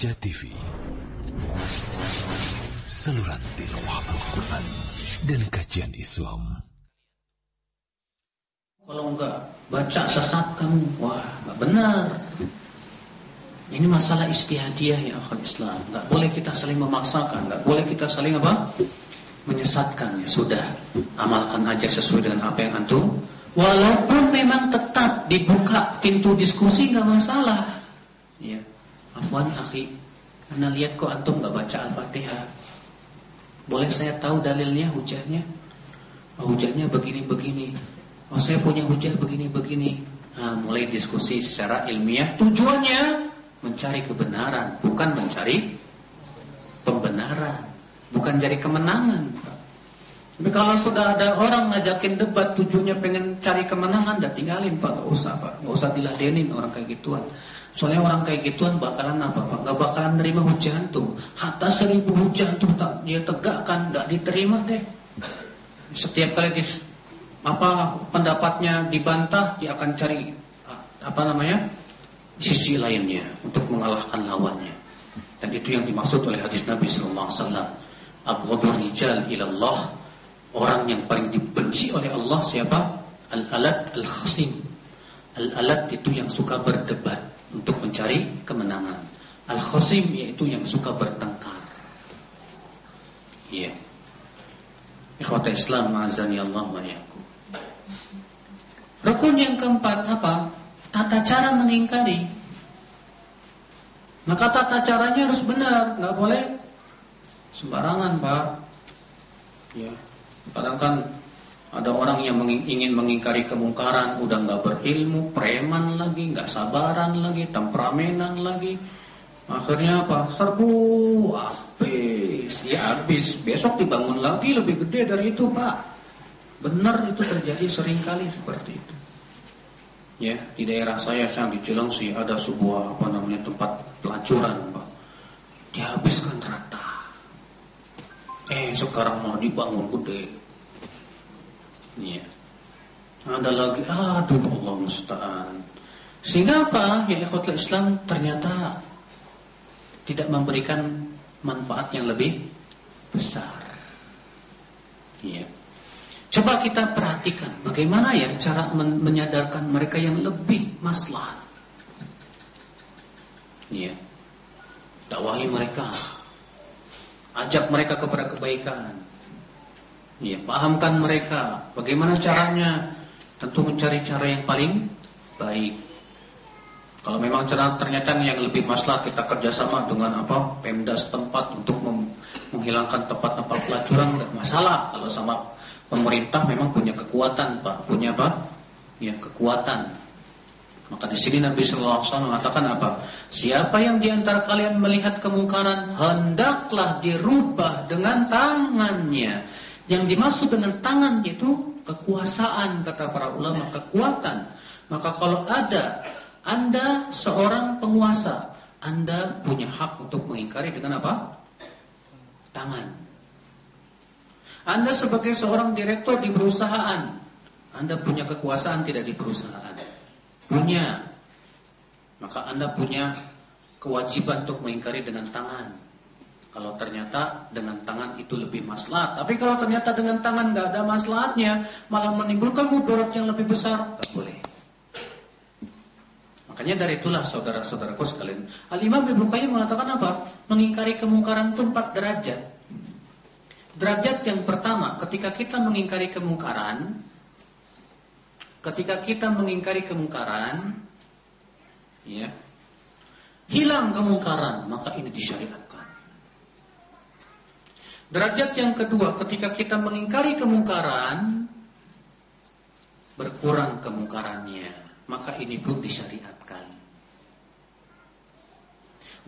Raja TV Saluran tilawah Al-Quran dan kajian Islam. Kalau enggak baca sesat kamu. Wah enggak benar. Ini masalah istihadiyah ya akhul Islam. Enggak boleh kita saling memaksakan Enggak boleh kita saling apa? Menyesatkan. Ya sudah Amalkan aja sesuai dengan apa yang antum. Walaupun memang tetap dibuka pintu diskusi nggak masalah. Ya. Afwan akhi, karena lihat kok antum nggak baca Al-Fatihah. Boleh saya tahu dalilnya, hujahnya? Oh, hujahnya begini-begini. Oh, saya punya hujah begini-begini. Nah, mulai diskusi secara ilmiah. Tujuannya mencari kebenaran, bukan mencari pembenaran, bukan cari kemenangan. Tapi kalau sudah ada orang ngajakin debat tujuannya pengen cari kemenangan, dah tinggalin Pak, nggak usah Pak, nggak usah diladenin orang kayak gituan. Soalnya orang kayak gituan bakalan apa Pak? Gak bakalan nerima hujan tuh. Hatta seribu hujan tuh tak dia tegakkan, nggak diterima deh. Setiap kali di apa pendapatnya dibantah, dia akan cari apa namanya sisi lainnya untuk mengalahkan lawannya. Dan itu yang dimaksud oleh hadis Nabi Sallallahu Alaihi Wasallam. Abghadul rijal ilallah Orang yang paling dibenci oleh Allah siapa? Al-alat al-khasim. Al-alat itu yang suka berdebat untuk mencari kemenangan. Al-khasim yaitu yang suka bertengkar. Iya. Ikhwata Islam ma'azani Allah wa Rukun yang keempat apa? Tata cara mengingkari. Maka tata caranya harus benar, nggak boleh sembarangan, Pak. Ya. Kadang kan ada orang yang ingin mengingkari kemungkaran, udah nggak berilmu, preman lagi, nggak sabaran lagi, temperamenan lagi. Akhirnya apa? Serbu, habis, ya habis. Besok dibangun lagi lebih gede dari itu, Pak. Benar itu terjadi sering kali seperti itu. Ya, di daerah saya yang di Cilengsi ada sebuah apa namanya tempat pelacuran, Pak. Dihabiskan rata. Eh, sekarang mau dibangun gede. Iya. Ada lagi, aduh Allah musta'an. Sehingga apa? Ya ikhwatul Islam ternyata tidak memberikan manfaat yang lebih besar. Iya. Coba kita perhatikan bagaimana ya cara men menyadarkan mereka yang lebih maslahat. Iya. Dakwahi mereka. Ajak mereka kepada kebaikan. Ya, pahamkan mereka bagaimana caranya. Tentu mencari cara yang paling baik. Kalau memang cara ternyata yang lebih masalah kita kerjasama dengan apa Pemda setempat untuk menghilangkan tempat-tempat pelacuran nggak masalah. Kalau sama pemerintah memang punya kekuatan pak, punya apa? Ya kekuatan. Maka di sini Nabi Shallallahu Alaihi Wasallam mengatakan apa? Siapa yang di antara kalian melihat kemungkaran hendaklah dirubah dengan tangannya. Yang dimaksud dengan tangan itu kekuasaan kata para ulama, kekuatan. Maka kalau ada Anda seorang penguasa, Anda punya hak untuk mengingkari dengan apa? Tangan. Anda sebagai seorang direktur di perusahaan, Anda punya kekuasaan tidak di perusahaan. Punya. Maka Anda punya kewajiban untuk mengingkari dengan tangan. Kalau ternyata dengan tangan itu lebih maslahat. Tapi kalau ternyata dengan tangan nggak ada maslahatnya, malah menimbulkan mudarat yang lebih besar, nggak boleh. Makanya dari itulah saudara-saudaraku sekalian, Al-Imam Ibnu Qayyim mengatakan apa? Mengingkari kemungkaran itu empat derajat. Derajat yang pertama, ketika kita mengingkari kemungkaran, ketika kita mengingkari kemungkaran, ya, hilang kemungkaran, maka ini disyariatkan. Derajat yang kedua, ketika kita mengingkari kemungkaran, berkurang kemungkarannya, maka ini pun disyariatkan.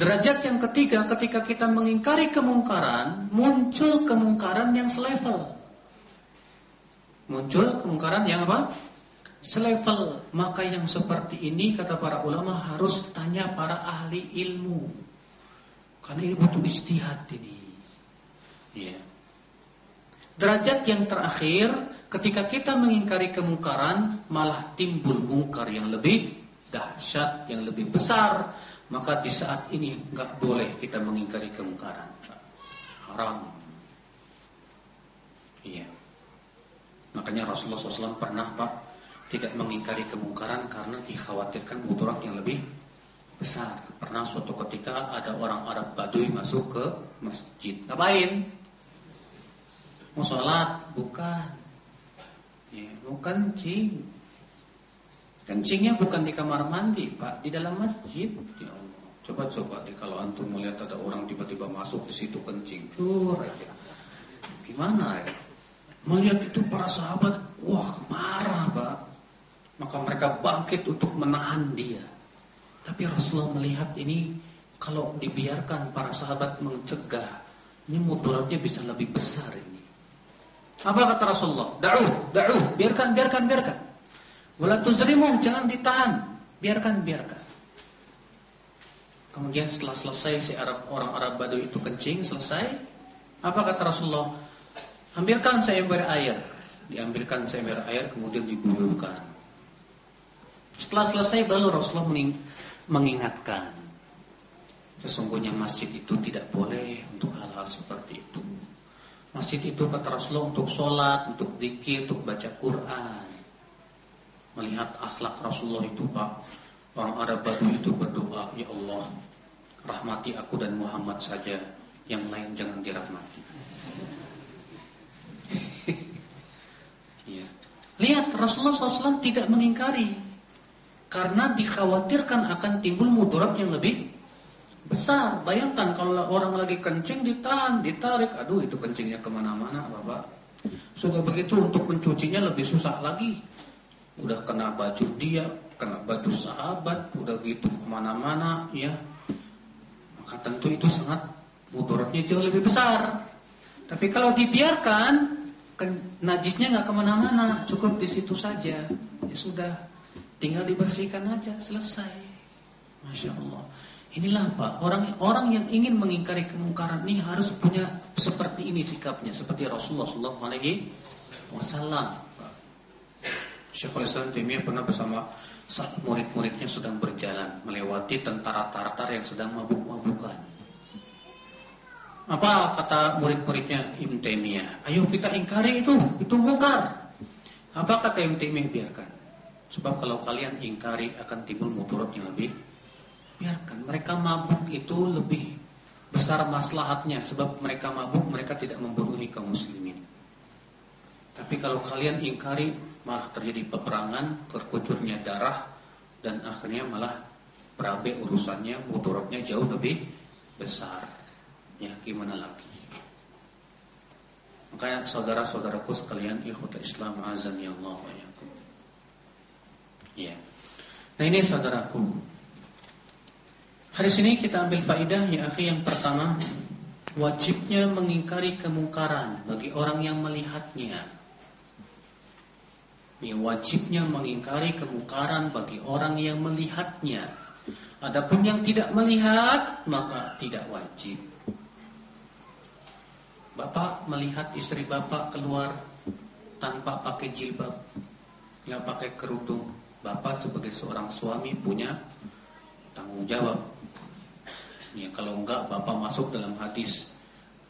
Derajat yang ketiga, ketika kita mengingkari kemungkaran, muncul kemungkaran yang selevel. Muncul kemungkaran yang apa? Selevel. Maka yang seperti ini, kata para ulama, harus tanya para ahli ilmu. Karena ini butuh istihad ini. Ya. Derajat yang terakhir ketika kita mengingkari kemungkaran malah timbul mungkar yang lebih dahsyat, yang lebih besar, Maka di saat ini nggak boleh kita mengingkari kemungkaran. Haram. Iya. Makanya Rasulullah SAW pernah Pak tidak mengingkari kemungkaran karena dikhawatirkan mudarat yang lebih besar. Pernah suatu ketika ada orang Arab Baduy masuk ke masjid. Ngapain? Mau sholat? Bukan. Ya, mau kencing. Kencingnya bukan di kamar mandi, Pak, di dalam masjid. Ya Allah. Coba-coba deh kalau antum melihat ada orang tiba-tiba masuk di situ kencing. Tuh aja. Gimana ya? Melihat itu para sahabat, wah marah, Pak. Maka mereka bangkit untuk menahan dia. Tapi Rasulullah melihat ini kalau dibiarkan para sahabat mencegah, ini mudaratnya bisa lebih besar ini. Apa kata Rasulullah? Da'uh, da'uh, biarkan, biarkan, biarkan. Wala tuzrimu, jangan ditahan. Biarkan, biarkan. Kemudian setelah selesai si Arab, orang Arab Badu itu kencing, selesai. Apa kata Rasulullah? Ambilkan seember air. Diambilkan seember air, kemudian diguyurkan. Setelah selesai baru Rasulullah mengingatkan Sesungguhnya masjid itu tidak boleh untuk hal-hal seperti itu Masjid itu kata Rasulullah untuk sholat, untuk zikir, untuk baca Quran. Melihat akhlak Rasulullah itu Pak. Orang Arab Badu itu berdoa Ya Allah Rahmati aku dan Muhammad saja. Yang lain jangan dirahmati. Ya. Lihat Rasulullah SAW tidak mengingkari. Karena dikhawatirkan akan timbul mudarat yang lebih besar. Bayangkan kalau orang lagi kencing ditahan, ditarik, aduh itu kencingnya ke mana-mana, bapak. Sudah begitu untuk mencucinya lebih susah lagi. Udah kena baju dia, kena baju sahabat, udah gitu ke mana-mana, ya. Maka tentu itu sangat mudaratnya jauh lebih besar. Tapi kalau dibiarkan, najisnya nggak ke mana-mana, cukup di situ saja, ya sudah. Tinggal dibersihkan aja, selesai. Masya Allah. Inilah Pak, orang-orang yang ingin mengingkari kemungkaran ini harus punya seperti ini sikapnya, seperti Rasulullah Sallallahu Alaihi Wasallam. Syekhul Islam Taimiyah pernah bersama murid-muridnya sedang berjalan melewati tentara Tartar yang sedang mabuk-mabukan. Apa kata murid-muridnya Ibn Taimiyah? Ayo kita ingkari itu, itu mungkar. Apa kata Ibn Taimiyah biarkan? Sebab kalau kalian ingkari akan timbul mudarat yang lebih biarkan. Mereka mabuk itu lebih besar maslahatnya sebab mereka mabuk mereka tidak membunuhi kaum muslimin. Tapi kalau kalian ingkari malah terjadi peperangan, terkucurnya darah dan akhirnya malah berabe urusannya, mudaratnya jauh lebih besar. Ya, gimana lagi? Makanya saudara-saudaraku sekalian, ikhwata Islam azan ya Allah yakum. Ya. Nah ini saudaraku. Hari ini kita ambil faidah ya akhi yang pertama wajibnya mengingkari kemungkaran bagi orang yang melihatnya. Ya, wajibnya mengingkari kemungkaran bagi orang yang melihatnya. Adapun yang tidak melihat maka tidak wajib. Bapak melihat istri bapak keluar tanpa pakai jilbab, nggak pakai kerudung, Bapak sebagai seorang suami punya tanggung jawab. Ya, kalau enggak Bapak masuk dalam hadis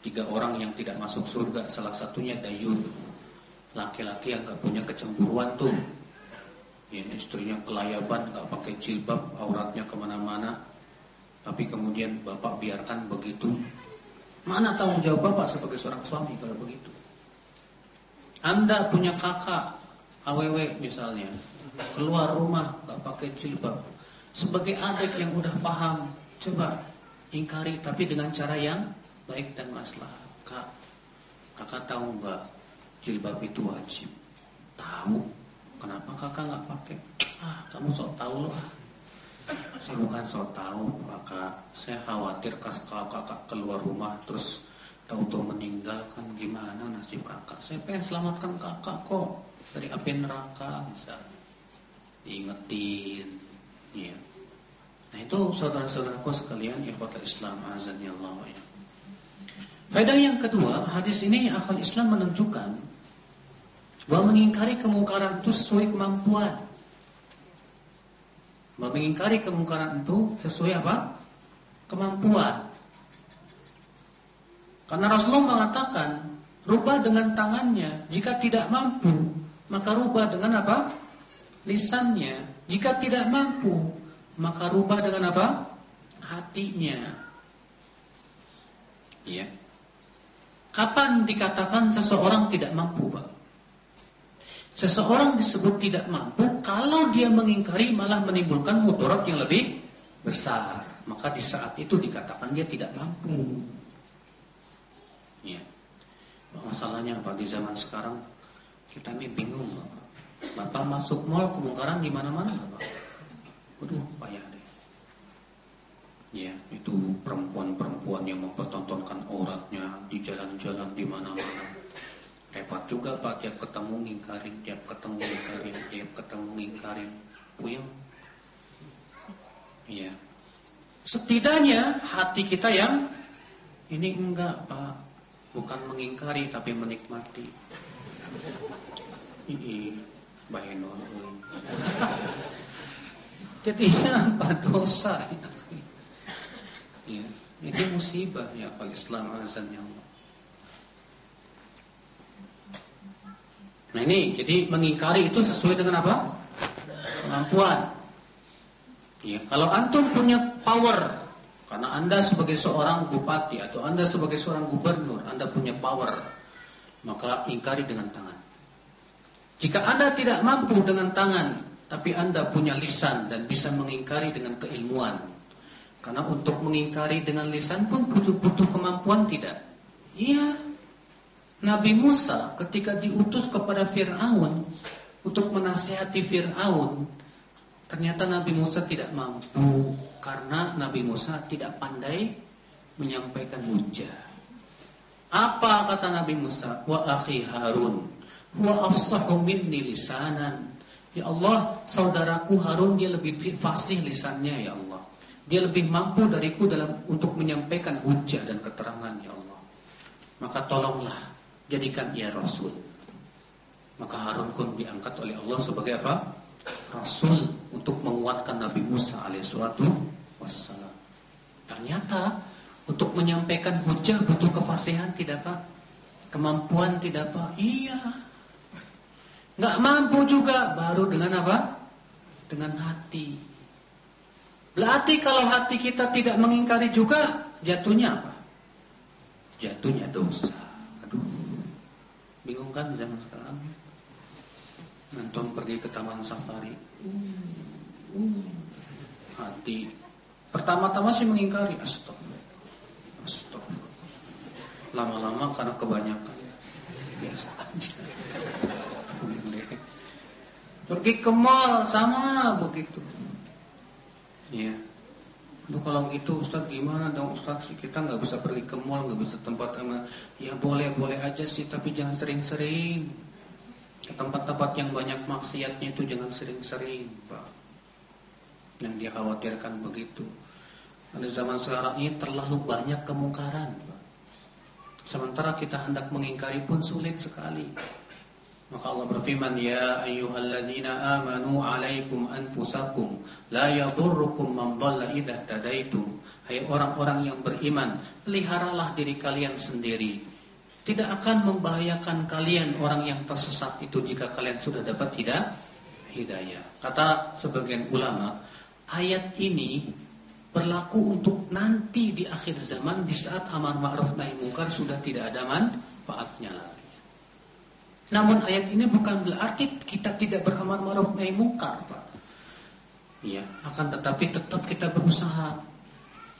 tiga orang yang tidak masuk surga, salah satunya dayun. Laki-laki yang enggak punya kecemburuan tuh. Ya, istrinya kelayaban, enggak pakai jilbab, auratnya ke mana-mana. Tapi kemudian Bapak biarkan begitu. Mana tanggung jawab Bapak sebagai seorang suami kalau begitu? Anda punya kakak, AWW misalnya, keluar rumah nggak pakai jilbab. Sebagai adik yang udah paham, coba ingkari tapi dengan cara yang baik dan masalah. Kak, kakak tahu nggak jilbab itu wajib? Tahu. Kenapa kakak nggak pakai? Ah, kamu sok tahu loh. Saya bukan sok tahu, kakak. Saya khawatir kakak kakak keluar rumah terus tahu-tahu meninggalkan gimana nasib kakak. Saya pengen selamatkan kakak kok dari api neraka misalnya diingetin ya. Nah itu saudara-saudaraku sekalian ikhwatul Islam azan ya Allah ya. Faedah yang kedua, hadis ini akal Islam menunjukkan bahwa mengingkari kemungkaran itu sesuai kemampuan. Mengingkari kemungkaran itu sesuai apa? Kemampuan. Karena Rasulullah mengatakan, rubah dengan tangannya. Jika tidak mampu, maka rubah dengan apa? Lisannya. Jika tidak mampu, maka rubah dengan apa? Hatinya. Iya. Kapan dikatakan seseorang tidak mampu, Pak? Seseorang disebut tidak mampu kalau dia mengingkari malah menimbulkan mudarat yang lebih besar. Maka di saat itu dikatakan dia tidak mampu. Ya. Masalahnya apa di zaman sekarang kita ini bingung. Bapak, Bapak masuk mall kemungkaran di mana-mana, Bapak. Waduh, payah deh. Ya, itu perempuan-perempuan yang mempertontonkan auratnya di jalan-jalan di mana-mana. Repot juga Pak, tiap ketemu ngingkarin, tiap ketemu ngingkarin, tiap ketemu ngingkarin. Puyeng. Iya. Setidaknya hati kita yang ini enggak Pak, bukan mengingkari tapi menikmati. Ini baik Jadi apa dosa ya? ya ini musibah ya kalau Islam azan ya Allah. Nah ini jadi mengingkari itu sesuai dengan apa? Kemampuan. Ya, kalau antum punya power karena anda sebagai seorang bupati atau anda sebagai seorang gubernur, anda punya power, maka ingkari dengan tangan. Jika anda tidak mampu dengan tangan, tapi anda punya lisan dan bisa mengingkari dengan keilmuan. Karena untuk mengingkari dengan lisan pun butuh-butuh kemampuan tidak? Iya. Nabi Musa ketika diutus kepada Fir'aun untuk menasihati Fir'aun, Ternyata Nabi Musa tidak mampu karena Nabi Musa tidak pandai menyampaikan hujah. Apa kata Nabi Musa? Wa akhi Harun wa afsahu minni lisanan. Ya Allah, saudaraku Harun dia lebih fasih lisannya ya Allah. Dia lebih mampu dariku dalam untuk menyampaikan hujah dan keterangan ya Allah. Maka tolonglah jadikan ia rasul. Maka Harun pun diangkat oleh Allah sebagai apa? Rasul untuk menguatkan Nabi Musa alaihissalatu wassalam. Ternyata untuk menyampaikan hujah butuh kefasihan tidak Pak? Kemampuan tidak Pak? Iya. Nggak mampu juga baru dengan apa? Dengan hati. Berarti kalau hati kita tidak mengingkari juga jatuhnya apa? Jatuhnya dosa. Aduh. Bingung kan zaman sekarang? Antum pergi ke taman safari. Hati pertama-tama sih mengingkari, astagfirullah. Astagfirullah. Lama-lama karena kebanyakan biasa aja. Pergi ke mall sama begitu. Iya. Lu kalau gitu Ustaz gimana dong Ustaz kita nggak bisa pergi ke mall nggak bisa tempat emang ya boleh boleh aja sih tapi jangan sering-sering ke tempat-tempat yang banyak maksiatnya itu jangan sering-sering, Pak. Yang dia khawatirkan begitu. Pada zaman sekarang ini terlalu banyak kemungkaran, Pak. Sementara kita hendak mengingkari pun sulit sekali. Maka Allah berfirman, "Ya ayyuhalladzina amanu 'alaikum anfusakum, la yadhurrukum man dhalla tadaitum." Hai orang-orang yang beriman, peliharalah diri kalian sendiri tidak akan membahayakan kalian orang yang tersesat itu jika kalian sudah dapat tidak hidayah. Kata sebagian ulama, ayat ini berlaku untuk nanti di akhir zaman di saat amar ma'ruf nahi munkar sudah tidak ada manfaatnya lagi. Namun ayat ini bukan berarti kita tidak beramar ma'ruf nahi munkar, Pak. Ya, akan tetapi tetap kita berusaha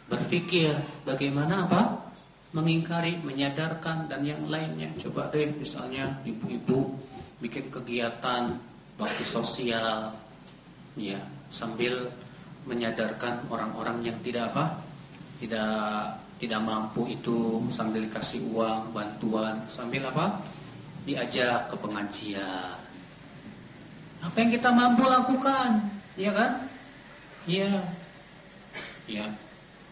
berpikir bagaimana apa? mengingkari, menyadarkan dan yang lainnya. Coba deh misalnya ibu-ibu bikin kegiatan bakti sosial ya, sambil menyadarkan orang-orang yang tidak apa? tidak tidak mampu itu sambil kasih uang, bantuan, sambil apa? Diajak ke pengajian. Apa yang kita mampu lakukan, ya kan? Iya. Ya.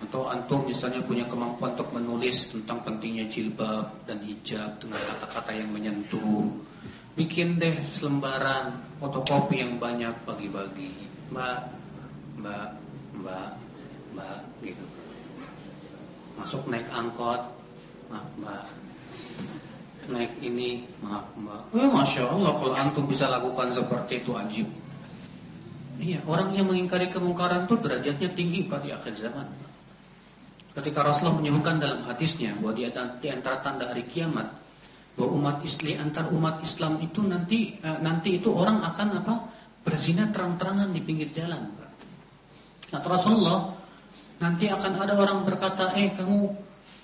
Atau antum misalnya punya kemampuan untuk menulis tentang pentingnya jilbab dan hijab dengan kata-kata yang menyentuh. Bikin deh selembaran fotokopi yang banyak bagi-bagi. Mbak, Mbak, Mbak, Mbak gitu. Masuk naik angkot, maaf Mbak. Naik ini, maaf Mbak. Eh, Masya Allah kalau antum bisa lakukan seperti itu ajib. Iya, orang yang mengingkari kemungkaran itu derajatnya tinggi pada akhir zaman. Ketika Rasulullah menyebutkan dalam hadisnya bahwa di antara tanda hari kiamat bahwa umat Islam antar umat Islam itu nanti eh, nanti itu orang akan apa berzina terang-terangan di pinggir jalan. Kata Rasulullah nanti akan ada orang berkata, eh kamu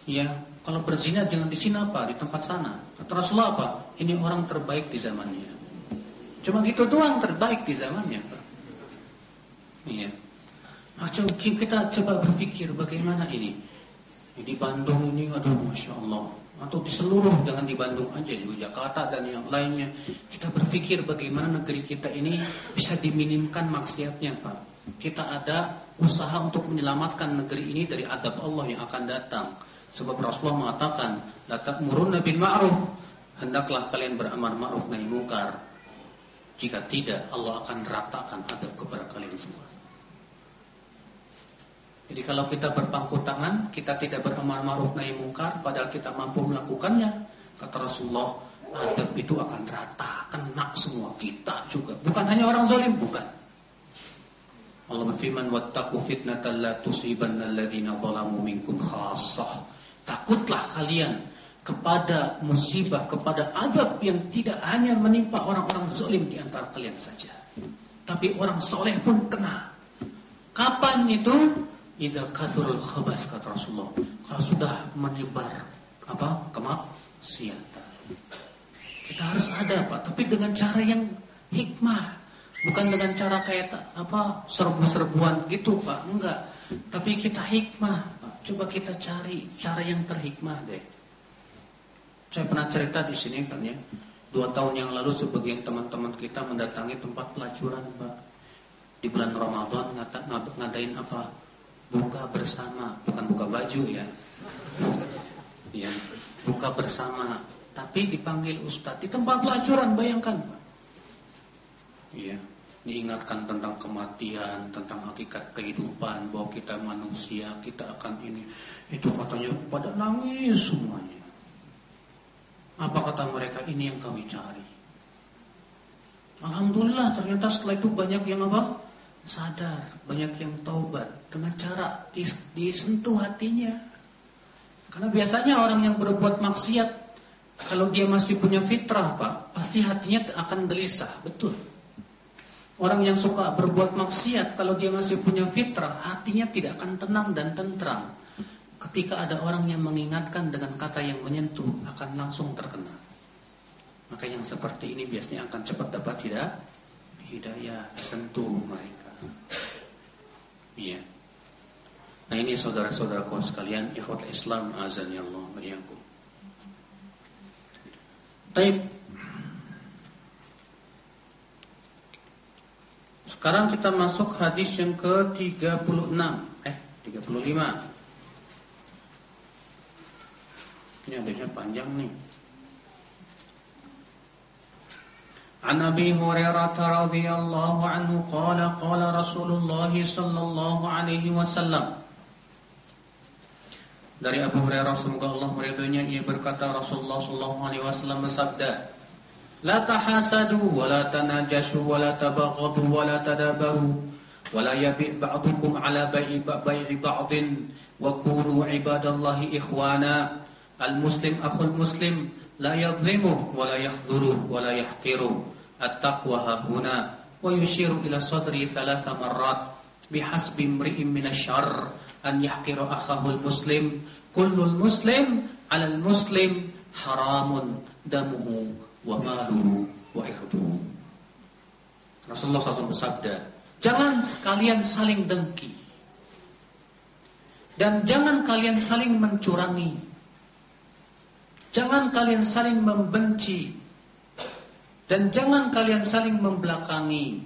ya kalau berzina jangan di sini apa di tempat sana. Kata Rasulullah apa? Ini orang terbaik di zamannya. Cuma gitu doang terbaik di zamannya. Iya. Nah, kita coba berpikir bagaimana ini. Di Bandung ini, aduh masya Allah. Atau di seluruh, jangan di Bandung aja, di Jakarta dan yang lainnya. Kita berpikir bagaimana negeri kita ini bisa diminimkan maksiatnya, Pak. Kita ada usaha untuk menyelamatkan negeri ini dari adab Allah yang akan datang. Sebab Rasulullah mengatakan, "La murun bil ma'ruf." Hendaklah kalian beramal ma'ruf nahi mungkar. Jika tidak, Allah akan ratakan adab kepada kalian semua. Jadi kalau kita berpangku tangan, kita tidak beramal ma'ruf nahi mungkar, padahal kita mampu melakukannya, kata Rasulullah, adab itu akan rata, kena semua kita juga. Bukan hanya orang zalim, bukan. Allah berfirman, "Wattaqu fitnatan la tusibanna alladziina zalamu minkum khassah." Takutlah kalian kepada musibah, kepada adab yang tidak hanya menimpa orang-orang zalim di antara kalian saja, tapi orang soleh pun kena. Kapan itu? Idza kathurul khabas kata Rasulullah. Kalau sudah menyebar apa? kemaksiatan. Kita harus ada Pak, tapi dengan cara yang hikmah. Bukan dengan cara kayak apa? serbu-serbuan gitu Pak, enggak. Tapi kita hikmah, Pak. Coba kita cari cara yang terhikmah deh. Saya pernah cerita di sini kan ya. Dua tahun yang lalu sebagian teman-teman kita mendatangi tempat pelacuran Pak. Di bulan Ramadan ngadain apa? buka bersama, bukan buka baju ya. Ya, buka bersama, tapi dipanggil ustadz di tempat pelacuran, bayangkan. Iya, diingatkan tentang kematian, tentang hakikat kehidupan, bahwa kita manusia, kita akan ini. Itu katanya pada nangis semuanya. Apa kata mereka? Ini yang kami cari. Alhamdulillah ternyata setelah itu banyak yang apa? sadar, banyak yang taubat dengan cara disentuh hatinya. Karena biasanya orang yang berbuat maksiat kalau dia masih punya fitrah, Pak, pasti hatinya akan gelisah, betul. Orang yang suka berbuat maksiat kalau dia masih punya fitrah, hatinya tidak akan tenang dan tentram. Ketika ada orang yang mengingatkan dengan kata yang menyentuh, akan langsung terkena. Maka yang seperti ini biasanya akan cepat dapat tidak hidayah sentuh mereka. Iya. Nah ini saudara-saudaraku sekalian, ikhwat Islam azan ya Allah Baik. Sekarang kita masuk hadis yang ke-36. Eh, 35. Ini hadisnya panjang nih. عن أبي هريرة رضي الله عنه قال قال رسول الله صلى الله عليه وسلم Dari Abu Hurairah semoga Allah meridhoinya ia berkata Rasulullah sallallahu alaihi wasallam bersabda La tahasadu wa la tanajashu wa la tabaghadu wa la tadabaru wa la yabi' ba'dukum ala bai'i bai'i ba'din wa kunu ibadallahi ikhwana al muslim akhul muslim la yadhlimu wa la yakhdhuru wa la yahqiru at-taqwa hahuna wa yushiru ila sadri thalatha marrat bihasbi imri'in minasyarr an yahqira akhahu wa wa Rasulullah SAW bersabda jangan kalian saling dengki dan jangan kalian saling mencurangi jangan kalian saling membenci dan jangan kalian saling membelakangi.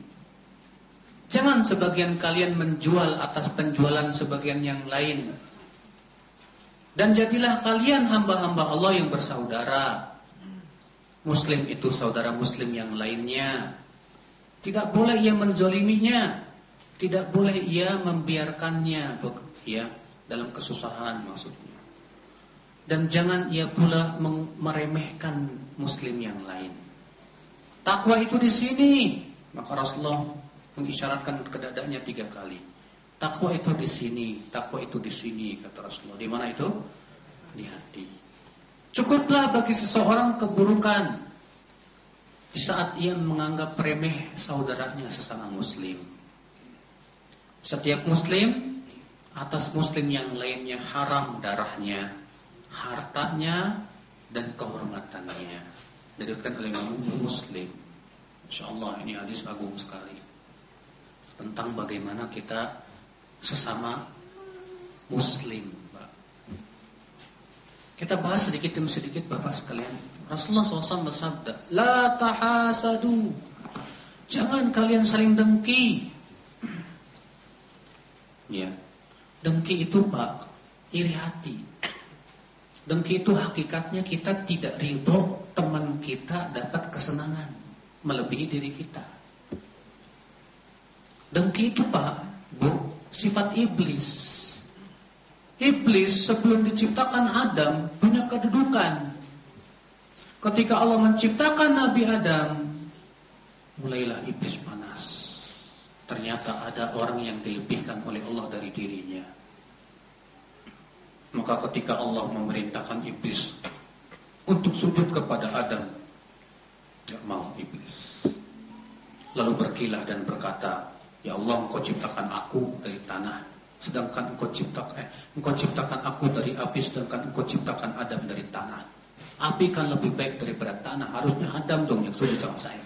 Jangan sebagian kalian menjual atas penjualan sebagian yang lain. Dan jadilah kalian hamba-hamba Allah yang bersaudara. Muslim itu saudara muslim yang lainnya. Tidak boleh ia menzoliminya. Tidak boleh ia membiarkannya ya dalam kesusahan maksudnya. Dan jangan ia pula meremehkan muslim yang lain. Takwa itu di sini. Maka Rasulullah mengisyaratkan ke dadanya tiga kali. Takwa itu di sini, takwa itu di sini kata Rasulullah. Di mana itu? Di hati. Cukuplah bagi seseorang keburukan di saat ia menganggap remeh saudaranya sesama muslim. Setiap muslim atas muslim yang lainnya haram darahnya, hartanya dan kehormatannya. Diriwayatkan oleh Imam Muslim. Insyaallah ini hadis agung sekali. Tentang bagaimana kita sesama muslim. Kita bahas sedikit demi sedikit Bapak sekalian. Rasulullah SAW bersabda, "La tahasadu." Jangan kalian saling dengki. Ya. Dengki itu Pak, iri hati. Dengki itu hakikatnya kita tidak ridho teman kita dapat kesenangan melebihi diri kita. Dengki itu Pak, Bu, sifat iblis. Iblis sebelum diciptakan Adam punya kedudukan. Ketika Allah menciptakan Nabi Adam, mulailah iblis panas. Ternyata ada orang yang dilebihkan oleh Allah dari dirinya. Maka ketika Allah memerintahkan iblis untuk sujud kepada Adam, tidak mau iblis. Lalu berkilah dan berkata, Ya Allah, engkau ciptakan aku dari tanah, sedangkan engkau ciptakan, eh, engkau ciptakan aku dari api, sedangkan engkau ciptakan Adam dari tanah. Api kan lebih baik daripada tanah, harusnya Adam dong yang sujud sama saya.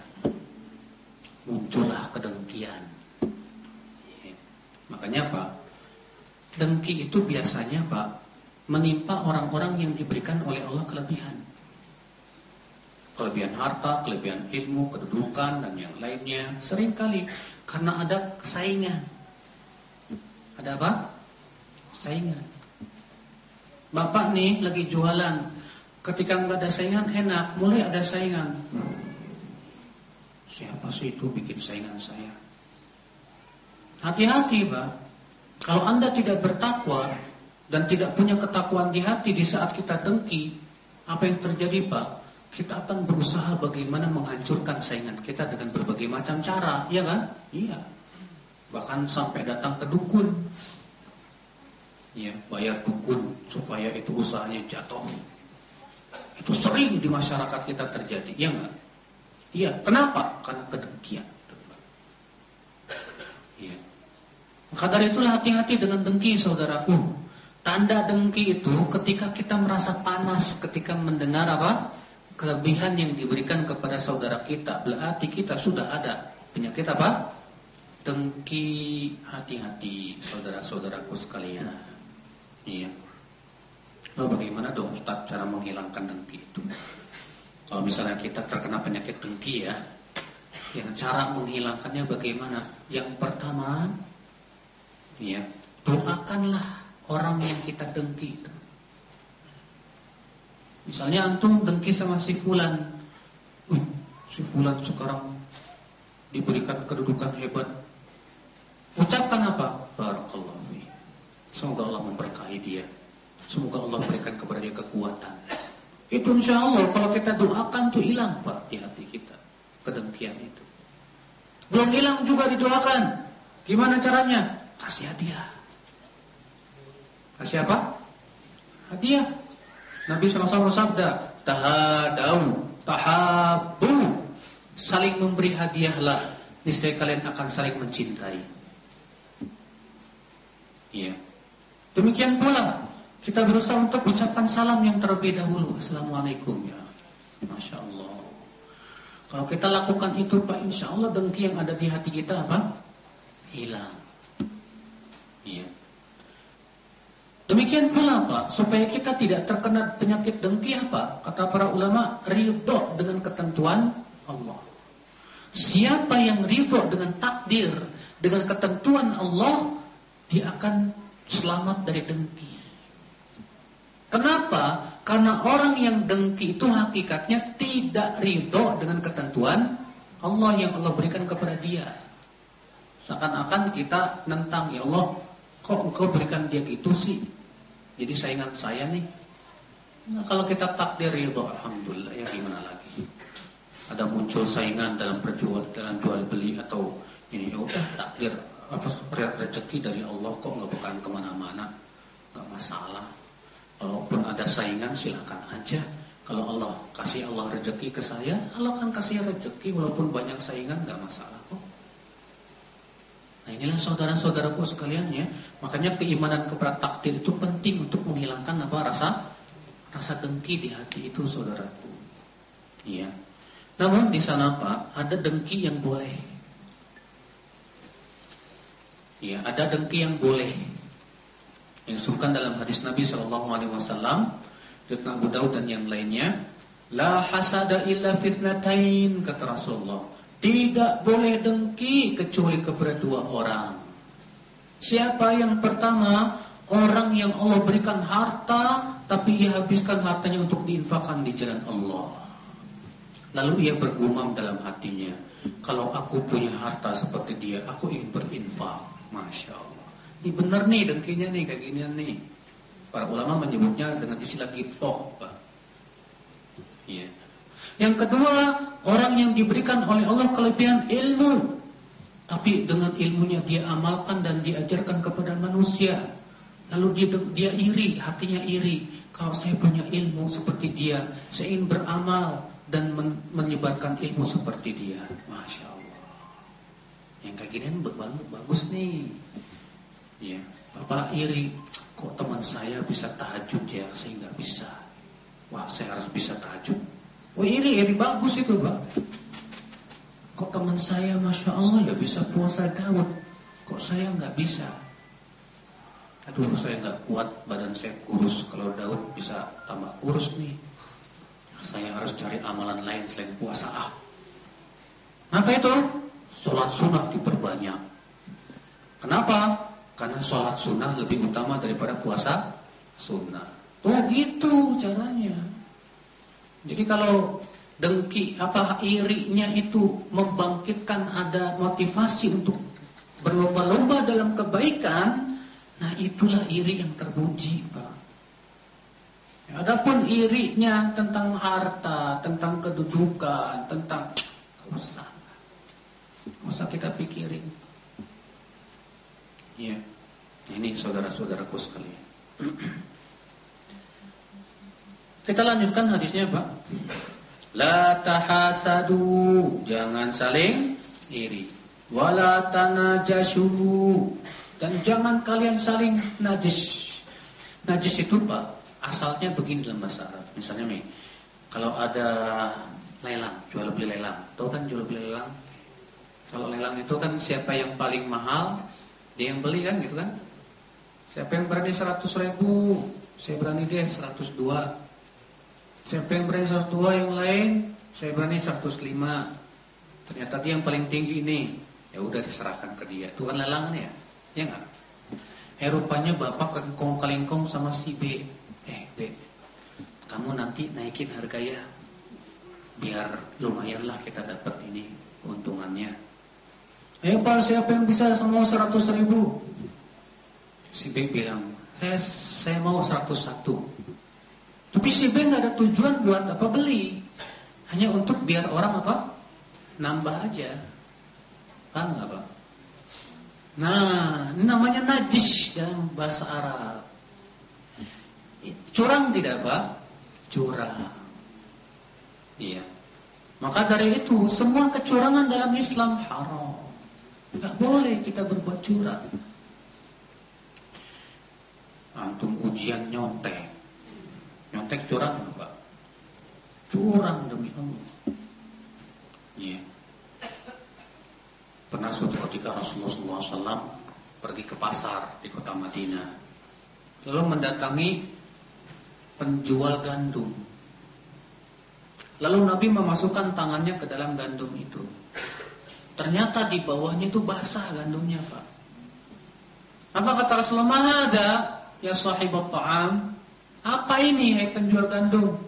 Muncullah kedengkian. Makanya Pak, dengki itu biasanya Pak menimpa orang-orang yang diberikan oleh Allah kelebihan. Kelebihan harta, kelebihan ilmu, kedudukan dan yang lainnya sering kali karena ada kesaingan. Ada apa? Saingan. Bapak nih lagi jualan, ketika nggak ada saingan enak, mulai ada saingan. Siapa sih itu bikin saingan saya? Hati-hati Pak Kalau anda tidak bertakwa Dan tidak punya ketakwaan di hati Di saat kita dengki Apa yang terjadi Pak Kita akan berusaha bagaimana menghancurkan saingan kita Dengan berbagai macam cara Iya kan? Iya Bahkan sampai datang ke dukun Ya, bayar dukun supaya itu usahanya jatuh. Itu sering di masyarakat kita terjadi, ya enggak? Iya, kenapa? Karena kedengkian. Ya. Maka itulah hati-hati dengan dengki saudaraku. Tanda dengki itu ketika kita merasa panas ketika mendengar apa? Kelebihan yang diberikan kepada saudara kita. Berarti kita sudah ada penyakit apa? Dengki hati-hati saudara-saudaraku sekalian. Iya. Lalu bagaimana dong Ustaz cara menghilangkan dengki itu? Kalau misalnya kita terkena penyakit dengki ya, yang cara menghilangkannya bagaimana? Yang pertama, ya, doakanlah orang yang kita dengki itu. Misalnya antum dengki sama si fulan. Uh, si fulan sekarang diberikan kedudukan hebat. Ucapkan apa? Barakallahu fi. Semoga Allah memberkahi dia. Semoga Allah berikan kepada dia kekuatan. Itu insya Allah kalau kita doakan tuh hilang Pak di hati kita kedengkian itu. Belum hilang juga didoakan. Gimana caranya? Kasih hadiah. Kasih apa? Hadiah. Nabi SAW bersabda, tahadau, tahabu, saling memberi hadiahlah, niscaya kalian akan saling mencintai. Iya. Demikian pula kita berusaha untuk ucapkan salam yang terlebih dahulu. Assalamualaikum ya. Masya Allah. Kalau kita lakukan itu Pak Insya Allah dengki yang ada di hati kita apa? Hilang Iya Demikian pula Pak Supaya kita tidak terkena penyakit dengki apa? Kata para ulama Ridho dengan ketentuan Allah Siapa yang ridho dengan takdir Dengan ketentuan Allah Dia akan selamat dari dengki Kenapa? Karena orang yang dengki itu hakikatnya tidak ridho dengan ketentuan Allah yang Allah berikan kepada dia. Seakan-akan kita nentang ya Allah, kok engkau berikan dia gitu sih? Jadi saingan saya nih. Nah, kalau kita takdir ridho, alhamdulillah ya gimana lagi? Ada muncul saingan dalam perjual dalam jual beli atau ini ya udah takdir apa rezeki dari Allah kok nggak bukan ke mana-mana, nggak masalah. Kalaupun ada saingan silahkan aja. Kalau Allah kasih Allah rezeki ke saya, Allah akan kasih rezeki walaupun banyak saingan nggak masalah kok. Nah inilah saudara-saudaraku sekalian ya. Makanya keimanan kepada takdir itu penting untuk menghilangkan apa rasa rasa dengki di hati itu saudaraku. Iya. Namun di sana Pak ada dengki yang boleh. Iya, ada dengki yang boleh. Yang disebutkan dalam hadis Nabi Shallallahu Alaihi Wasallam, dari Abu Daud dan yang lainnya, la hasada illa fitnatain kata Rasulullah. Tidak boleh dengki kecuali kepada dua orang. Siapa yang pertama? Orang yang Allah berikan harta tapi ia habiskan hartanya untuk diinfakkan di jalan Allah. Lalu ia bergumam dalam hatinya, kalau aku punya harta seperti dia, aku ingin berinfak. Masya Allah. Ini benar nih dengkinya nih kayak gini nih. Para ulama menyebutnya dengan istilah giptoh. Iya. Yang kedua, orang yang diberikan oleh Allah kelebihan ilmu. Tapi dengan ilmunya dia amalkan dan diajarkan kepada manusia. Lalu dia, dia iri, hatinya iri. Kalau saya punya ilmu seperti dia, saya ingin beramal dan men menyebarkan ilmu seperti dia. Masya Allah. Yang kayak gini bagus, bagus nih. Ya, Bapak iri. Kok teman saya bisa tahajud ya, saya nggak bisa. Wah, saya harus bisa tahajud. Oh ini ini bagus itu pak. Kok teman saya masya Allah ya bisa puasa Daud, kok saya nggak bisa? Aduh saya nggak kuat, badan saya kurus. Kalau Daud bisa tambah kurus nih. Saya harus cari amalan lain selain puasa ah. Apa itu? Sholat sunnah diperbanyak. Kenapa? Karena sholat sunnah lebih utama daripada puasa sunnah. Oh gitu caranya. Jadi kalau dengki apa irinya itu membangkitkan ada motivasi untuk berlomba-lomba dalam kebaikan, nah itulah iri yang terpuji, Pak. Adapun irinya tentang harta, tentang kedudukan, tentang usah, usah kita pikirin. Ya, ini saudara-saudaraku sekalian. Kita lanjutkan hadisnya Pak. La tahasadu, jangan saling iri. Wala tanajashu, dan jangan kalian saling najis. Najis itu Pak, asalnya begini dalam bahasa Arab. Misalnya nih, kalau ada lelang, jual beli lelang. Tahu kan jual beli lelang? Kalau lelang itu kan siapa yang paling mahal, dia yang beli kan gitu kan? Siapa yang berani 100 ribu, saya berani dia 102 Siapa yang berani 102 yang lain, saya berani 105. Ternyata dia yang paling tinggi ini. Ya udah diserahkan ke dia. Kan lelang ya. Ya enggak? Eh rupanya bapak kengkong kalingkong sama si B. Eh B, kamu nanti naikin harga ya. Biar lumayanlah kita dapat ini keuntungannya. Eh pak siapa yang bisa semua 100 ribu? Si B bilang, saya, saya mau 101. Tapi si B nggak ada tujuan buat apa beli, hanya untuk biar orang apa nambah aja, kan nggak pak? Nah, ini namanya najis dalam bahasa Arab. Curang tidak pak? Curang. Iya. Maka dari itu semua kecurangan dalam Islam haram. Tidak boleh kita berbuat curang. Antum ujian nyontek Nyontek curang Pak. Curang demi Allah. Iya. Pernah suatu ketika Rasulullah SAW pergi ke pasar di kota Madinah. Lalu mendatangi penjual gandum. Lalu Nabi memasukkan tangannya ke dalam gandum itu. Ternyata di bawahnya itu basah gandumnya, Pak. Apa kata Rasulullah? Ada ya sahibat ta'am. Apa ini hai penjual gandum?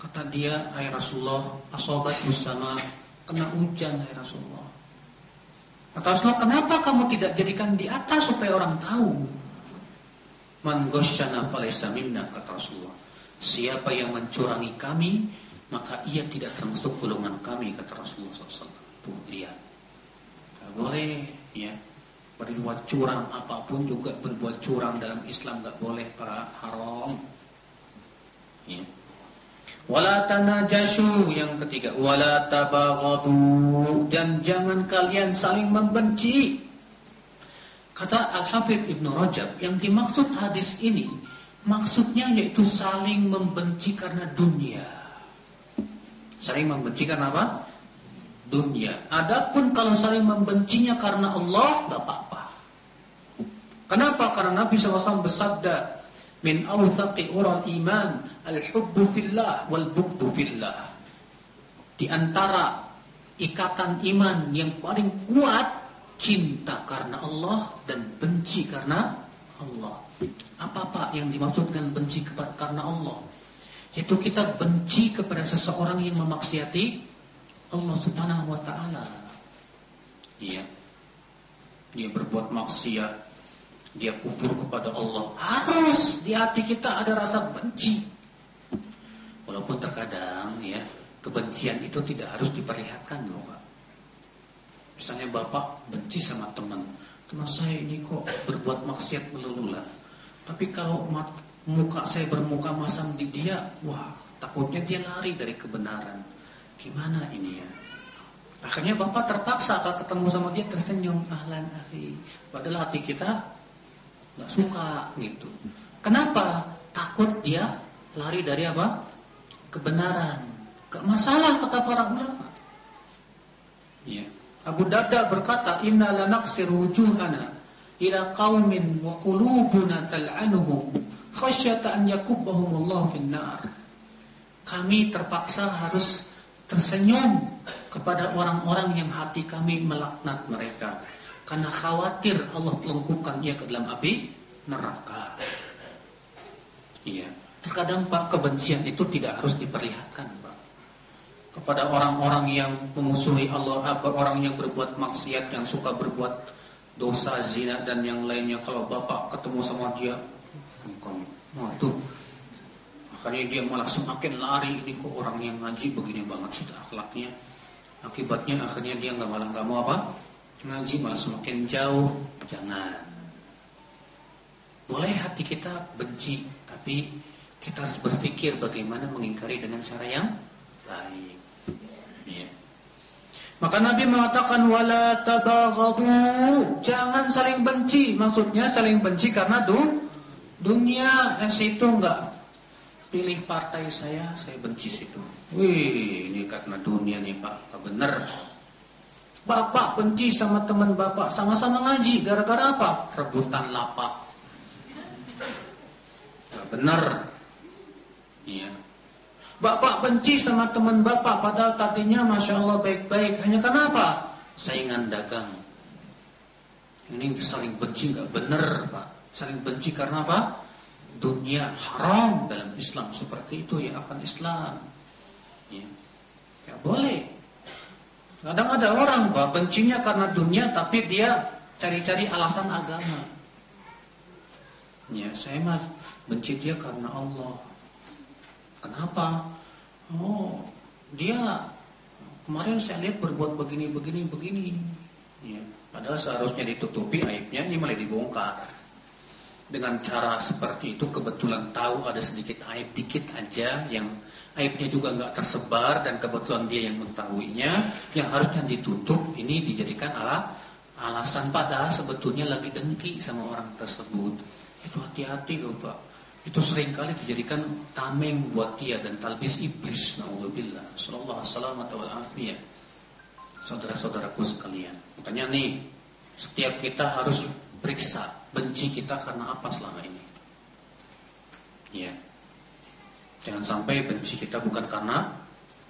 Kata dia, hai Rasulullah, asobat bersama kena hujan hai Rasulullah. Kata Rasulullah, kenapa kamu tidak jadikan di atas supaya orang tahu? Man ghasyana falaysa minna kata Rasulullah. Siapa yang mencurangi kami, maka ia tidak termasuk golongan kami kata Rasulullah SAW. Tuh lihat, gak boleh ya berbuat curang apa pun juga berbuat curang dalam Islam gak boleh para haram. Ya. Wala tanajashu yang ketiga, wala tabaghadu dan jangan kalian saling membenci. Kata Al-Hafidz Ibnu Rajab, yang dimaksud hadis ini maksudnya yaitu saling membenci karena dunia. Saling membenci karena apa? Dunia. Adapun kalau saling membencinya karena Allah, enggak apa-apa. Kenapa? Karena Nabi SAW bersabda, min awthaqi ural iman al-hubbu fillah wal bughdu fillah. Di antara ikatan iman yang paling kuat cinta karena Allah dan benci karena Allah. Apa Pak yang dimaksud dengan benci kepada karena Allah? Yaitu kita benci kepada seseorang yang memaksiati Allah Subhanahu wa taala. Iya. Dia berbuat maksiat, dia kufur kepada Allah, harus di hati kita ada rasa benci. Walaupun terkadang ya, kebencian itu tidak harus diperlihatkan loh, Pak. Misalnya Bapak benci sama teman, teman saya ini kok berbuat maksiat melulu lah. Tapi kalau mat, muka saya bermuka masam di dia, wah, takutnya dia lari dari kebenaran. Gimana ini ya? Akhirnya Bapak terpaksa kalau ketemu sama dia tersenyum, ahlan akhi. Padahal hati kita nggak suka gitu. Kenapa? Takut dia lari dari apa? Kebenaran. Gak masalah kata para ulama. Ya. Abu Darda berkata, Inna lanaksir wujuhana ila qaumin wa qulubuna tal'anuhum khasyata an yakubbahumullah finnar. Kami terpaksa harus tersenyum kepada orang-orang yang hati kami melaknat mereka karena khawatir Allah telungkupkan dia ke dalam api neraka. Iya. Terkadang Pak kebencian itu tidak harus diperlihatkan Pak. Kepada orang-orang yang memusuhi Allah, orang yang berbuat maksiat, yang suka berbuat dosa, zina dan yang lainnya. Kalau Bapak ketemu sama dia, Wah tuh Makanya dia malah semakin lari Ini kok orang yang ngaji begini banget sih akhlaknya. Akibatnya akhirnya dia nggak malah nggak mau apa? Ngaji malah semakin jauh. Jangan. Boleh hati kita benci tapi kita harus berpikir bagaimana mengingkari dengan cara yang baik. Ya. maka Nabi mengatakan wala tabaghadu jangan saling benci. Maksudnya saling benci karena du dunia es itu enggak pilih partai saya saya benci situ wih ini karena dunia nih Pak benar Bapak benci sama teman bapak, sama-sama ngaji, gara-gara apa? Rebutan lapak. Nah, benar. Iya. Bapak benci sama teman bapak, padahal tadinya masya Allah baik-baik. Hanya kenapa? Saingan dagang. Ini saling benci nggak benar, pak. Saling benci karena apa? Dunia haram dalam Islam seperti itu ya akan Islam. Ya. Gak boleh. Kadang ada orang bahwa bencinya karena dunia tapi dia cari-cari alasan agama. Ya, saya mah benci dia karena Allah. Kenapa? Oh, dia kemarin saya lihat berbuat begini begini begini. Ya, padahal seharusnya ditutupi aibnya ini malah dibongkar. Dengan cara seperti itu kebetulan tahu ada sedikit aib dikit aja yang aibnya juga nggak tersebar dan kebetulan dia yang mengetahuinya, yang harusnya ditutup ini dijadikan ala alasan padahal sebetulnya lagi dengki sama orang tersebut. Itu hati-hati loh Pak. Itu sering kali dijadikan tameng buat dia dan talbis iblis. Naudzubillah. Sallallahu alaihi wasallam Saudara-saudaraku sekalian. Makanya nih, setiap kita harus periksa benci kita karena apa selama ini. Ya. Jangan sampai benci kita bukan karena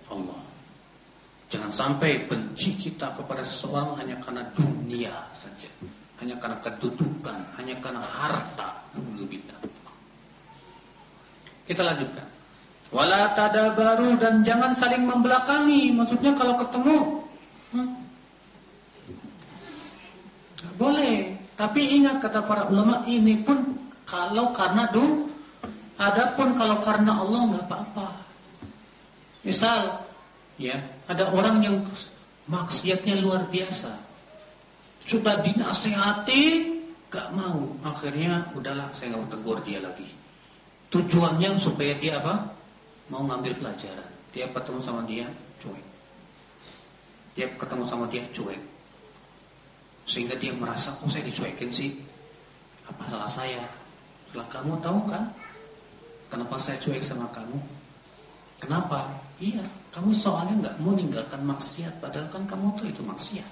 Allah. Jangan sampai benci kita kepada seseorang hanya karena dunia saja. Hanya karena kedudukan, hanya karena harta. Kita lanjutkan. Wala tadabaru dan jangan saling membelakangi. Maksudnya kalau ketemu, hmm, Tapi ingat kata para ulama ini pun kalau karena do, adapun kalau karena Allah nggak apa-apa. Misal, ya ada orang yang maksiatnya luar biasa, sudah dinasihati, gak mau, akhirnya udahlah saya nggak tegur dia lagi. Tujuannya supaya dia apa? Mau ngambil pelajaran. Dia ketemu sama dia, cuek. Dia ketemu sama dia, cuek. Sehingga dia merasa, kok saya dicuekin sih? Apa salah saya? Setelah kamu tahu kan? Kenapa saya cuek sama kamu? Kenapa? Iya, kamu soalnya nggak mau meninggalkan maksiat, padahal kan kamu tuh itu maksiat.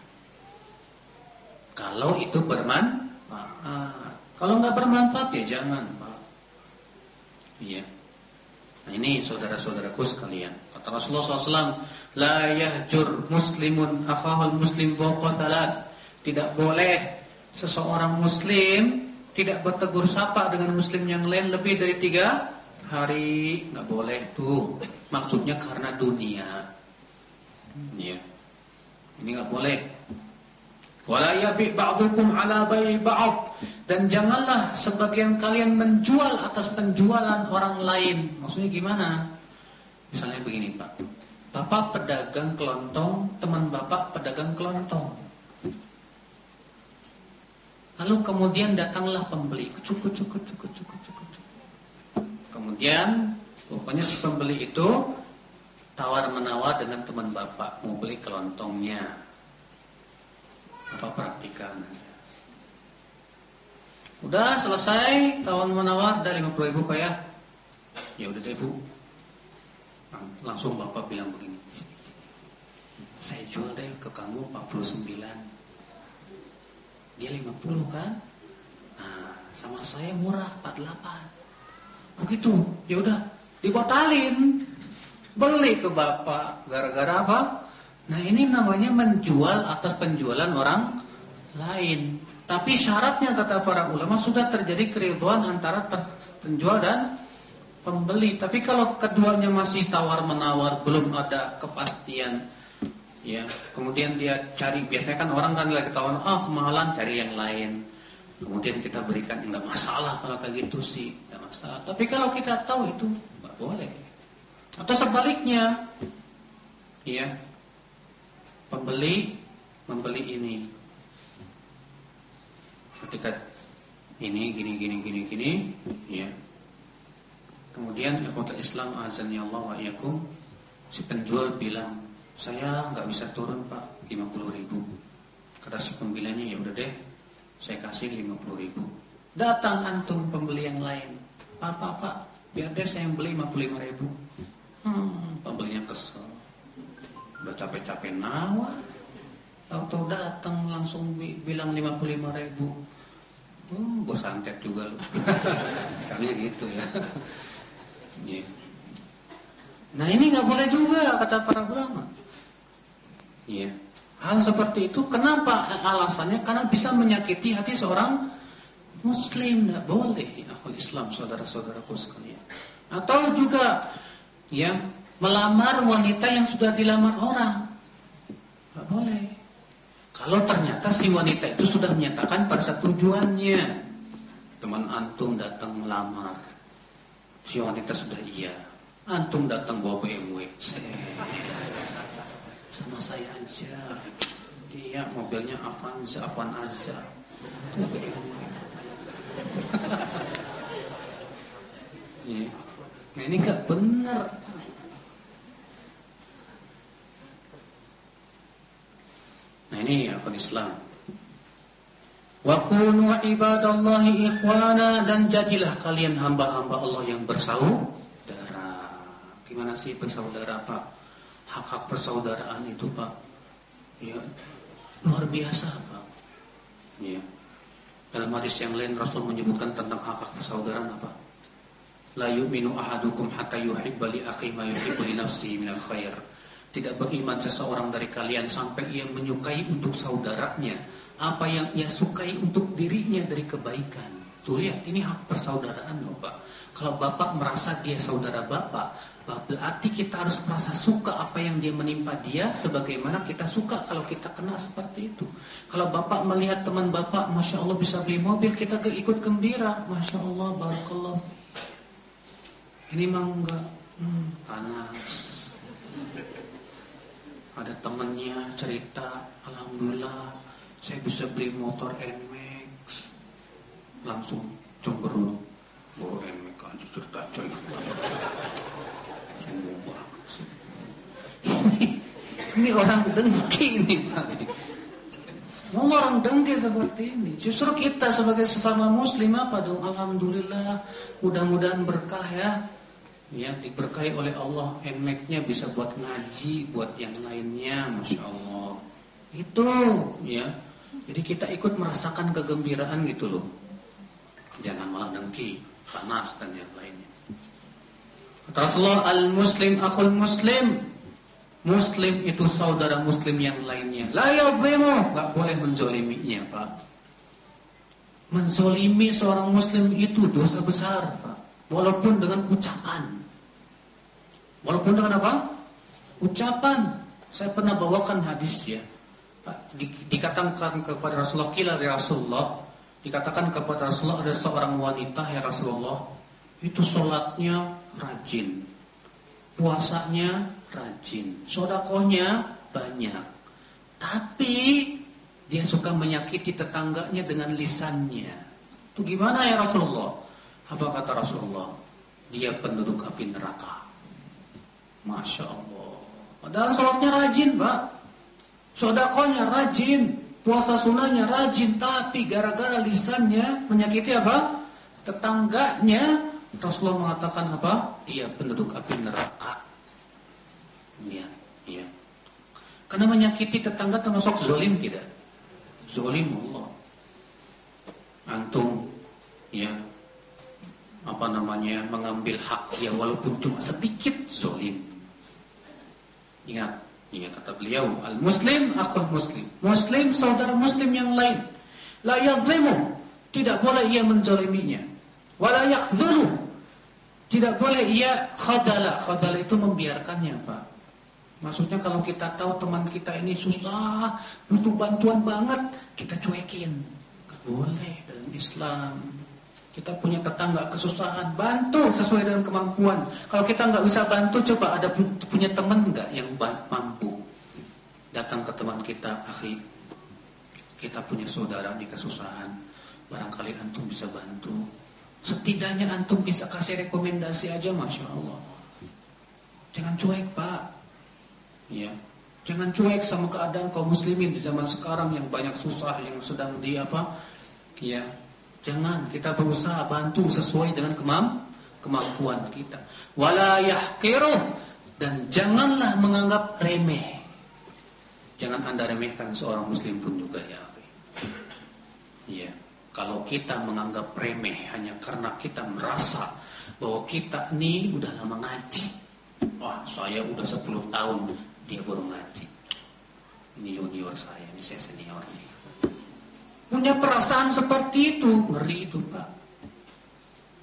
Kalau itu bermanfaat, kalau nggak bermanfaat ya jangan, Pak. Iya. Nah ini saudara-saudaraku sekalian. Kata Rasulullah SAW, La yahjur muslimun akhahul muslim fawqa Tidak boleh seseorang muslim tidak bertegur sapa dengan muslim yang lain lebih dari tiga hari. Nggak boleh tuh. Maksudnya karena dunia. Ya. Ini nggak boleh. Wala yabi ba'dukum ala bai'i ba'd. Dan janganlah sebagian kalian menjual atas penjualan orang lain. Maksudnya gimana? Misalnya begini, Pak. Bapak pedagang kelontong, teman Bapak pedagang kelontong. Lalu kemudian datanglah pembeli. Cukup, cukup, cukup, cukup, cukup. Kemudian, pokoknya si pembeli itu tawar-menawar dengan teman Bapak. Mau beli kelontongnya. Bapak perhatikan. Udah selesai tahun menawar dari 50 ribu pak ya Ya udah deh bu Langsung bapak bilang begini Saya jual deh ke kamu 49 Dia 50 kan? Nah sama saya murah 48 Begitu ya udah dibatalin. Beli ke bapak Gara-gara apa? Nah ini namanya menjual atas penjualan orang lain. Tapi syaratnya kata para ulama sudah terjadi keriduan antara penjual dan pembeli. Tapi kalau keduanya masih tawar menawar, belum ada kepastian, ya. Kemudian dia cari, biasanya kan orang kan lagi tawar, ah oh, kemahalan cari yang lain. Kemudian kita berikan enggak masalah kalau kayak gitu sih, enggak masalah. Tapi kalau kita tahu itu enggak boleh. Atau sebaliknya, ya. Pembeli membeli ini ketika ini gini gini gini gini ya kemudian ikhwatul Islam azan ya Allah wa si penjual bilang saya nggak bisa turun Pak 50 ribu kata si pembelinya ya udah deh saya kasih 50 ribu datang antum pembeli yang lain Pak Pak biar deh saya yang beli 55 ribu hmm, pembelinya kesel udah capek-capek nawar Tahu-tahu datang langsung bilang 55 ribu. Hmm, gue santet juga lu. Misalnya gitu ya. Yeah. Nah ini nggak boleh juga kata para ulama. Yeah. Hal seperti itu kenapa alasannya? Karena bisa menyakiti hati seorang muslim. Nggak boleh. Akhul Islam saudara-saudaraku sekalian. Atau juga ya melamar wanita yang sudah dilamar orang. Nggak boleh. Kalau ternyata si wanita itu sudah menyatakan pada tujuannya Teman antum datang melamar Si wanita sudah iya Antum datang bawa BMW Sama saya aja Dia mobilnya Avanza Avanza Nah ini gak benar Nah ini akun Islam. Wa kunu ibadallahi ikhwana dan jadilah kalian hamba-hamba Allah yang bersaudara. Gimana sih bersaudara Pak? Hak-hak persaudaraan itu Pak. Ya, luar biasa Pak. Ya. Dalam hadis yang lain Rasul menyebutkan tentang hak-hak persaudaraan apa? La yu'minu ahadukum hatta yuhibba li akhihi ma yuhibbu li nafsihi minal khair. Tidak beriman seseorang dari kalian sampai ia menyukai untuk saudaranya apa yang ia sukai untuk dirinya dari kebaikan. Tuh lihat, ini hak persaudaraan loh Pak. Kalau Bapak merasa dia saudara Bapak, berarti kita harus merasa suka apa yang dia menimpa dia, sebagaimana kita suka kalau kita kena seperti itu. Kalau Bapak melihat teman Bapak, Masya Allah bisa beli mobil, kita ikut gembira. Masya Allah, Barakallah. Ini mah enggak, hmm, panas. Ada temennya cerita, Alhamdulillah, saya bisa beli motor NMAX. Langsung cemberut. Oh NMAX cerita coy. Ini orang dengki ini Mau orang dengki seperti ini. Justru kita sebagai sesama muslim apa dong? Alhamdulillah, mudah-mudahan berkah ya. Ya, diberkahi oleh Allah. Emek-nya bisa buat ngaji, buat yang lainnya, masya Allah. Itu, ya. Jadi kita ikut merasakan kegembiraan gitu loh. Jangan malah dengki, panas dan yang lainnya. Rasulullah al-muslim akhul muslim. Muslim itu saudara muslim yang lainnya. La yadhimu, enggak boleh menzoliminya, Pak. Menzolimi seorang muslim itu dosa besar, Pak. Walaupun dengan ucapan. Walaupun dengan apa? Ucapan. Saya pernah bawakan hadis ya. Dikatakan kepada Rasulullah kila ya Rasulullah, dikatakan kepada Rasulullah ada seorang wanita ya Rasulullah, itu sholatnya rajin, puasanya rajin, sodakohnya banyak. Tapi dia suka menyakiti tetangganya dengan lisannya. Itu gimana ya Rasulullah? Apa kata Rasulullah? Dia penduduk api neraka. Masya Allah. Padahal sholatnya rajin, Pak. Sodakohnya rajin. Puasa sunnahnya rajin. Tapi gara-gara lisannya menyakiti apa? Tetangganya Rasulullah mengatakan apa? Dia penduduk api neraka. Iya, iya. Karena menyakiti tetangga termasuk zolim tidak? Zolim Allah. Antum, ya, apa namanya, mengambil hak dia walaupun cuma sedikit zolim. Ingat, ingat kata beliau, al-muslim akhul muslim. Muslim saudara muslim yang lain. La yadhlimu, tidak boleh ia menzoliminya. Wala yakdzulu, tidak boleh ia khadala. Khadala itu membiarkannya, Pak. Maksudnya kalau kita tahu teman kita ini susah, butuh bantuan banget, kita cuekin. Boleh dalam Islam. Kita punya tetangga kesusahan, bantu sesuai dengan kemampuan. Kalau kita nggak bisa bantu, coba ada punya teman nggak yang mampu datang ke teman kita, akhi. Kita punya saudara di kesusahan, barangkali antum bisa bantu. Setidaknya antum bisa kasih rekomendasi aja Masya Allah. Jangan cuek pak. Ya. Jangan cuek sama keadaan kaum muslimin di zaman sekarang yang banyak susah Yang sedang di apa? Ya. Jangan. Kita berusaha bantu sesuai dengan kemam kemampuan kita. Wala yahkiruh Dan janganlah menganggap remeh. Jangan anda remehkan seorang muslim pun juga ya. Iya kalau kita menganggap remeh hanya karena kita merasa bahwa kita ini udah lama ngaji. Wah, saya udah 10 tahun dia baru ngaji. Ini junior saya, ini saya seniornya. Punya perasaan seperti itu, ngeri itu, Pak.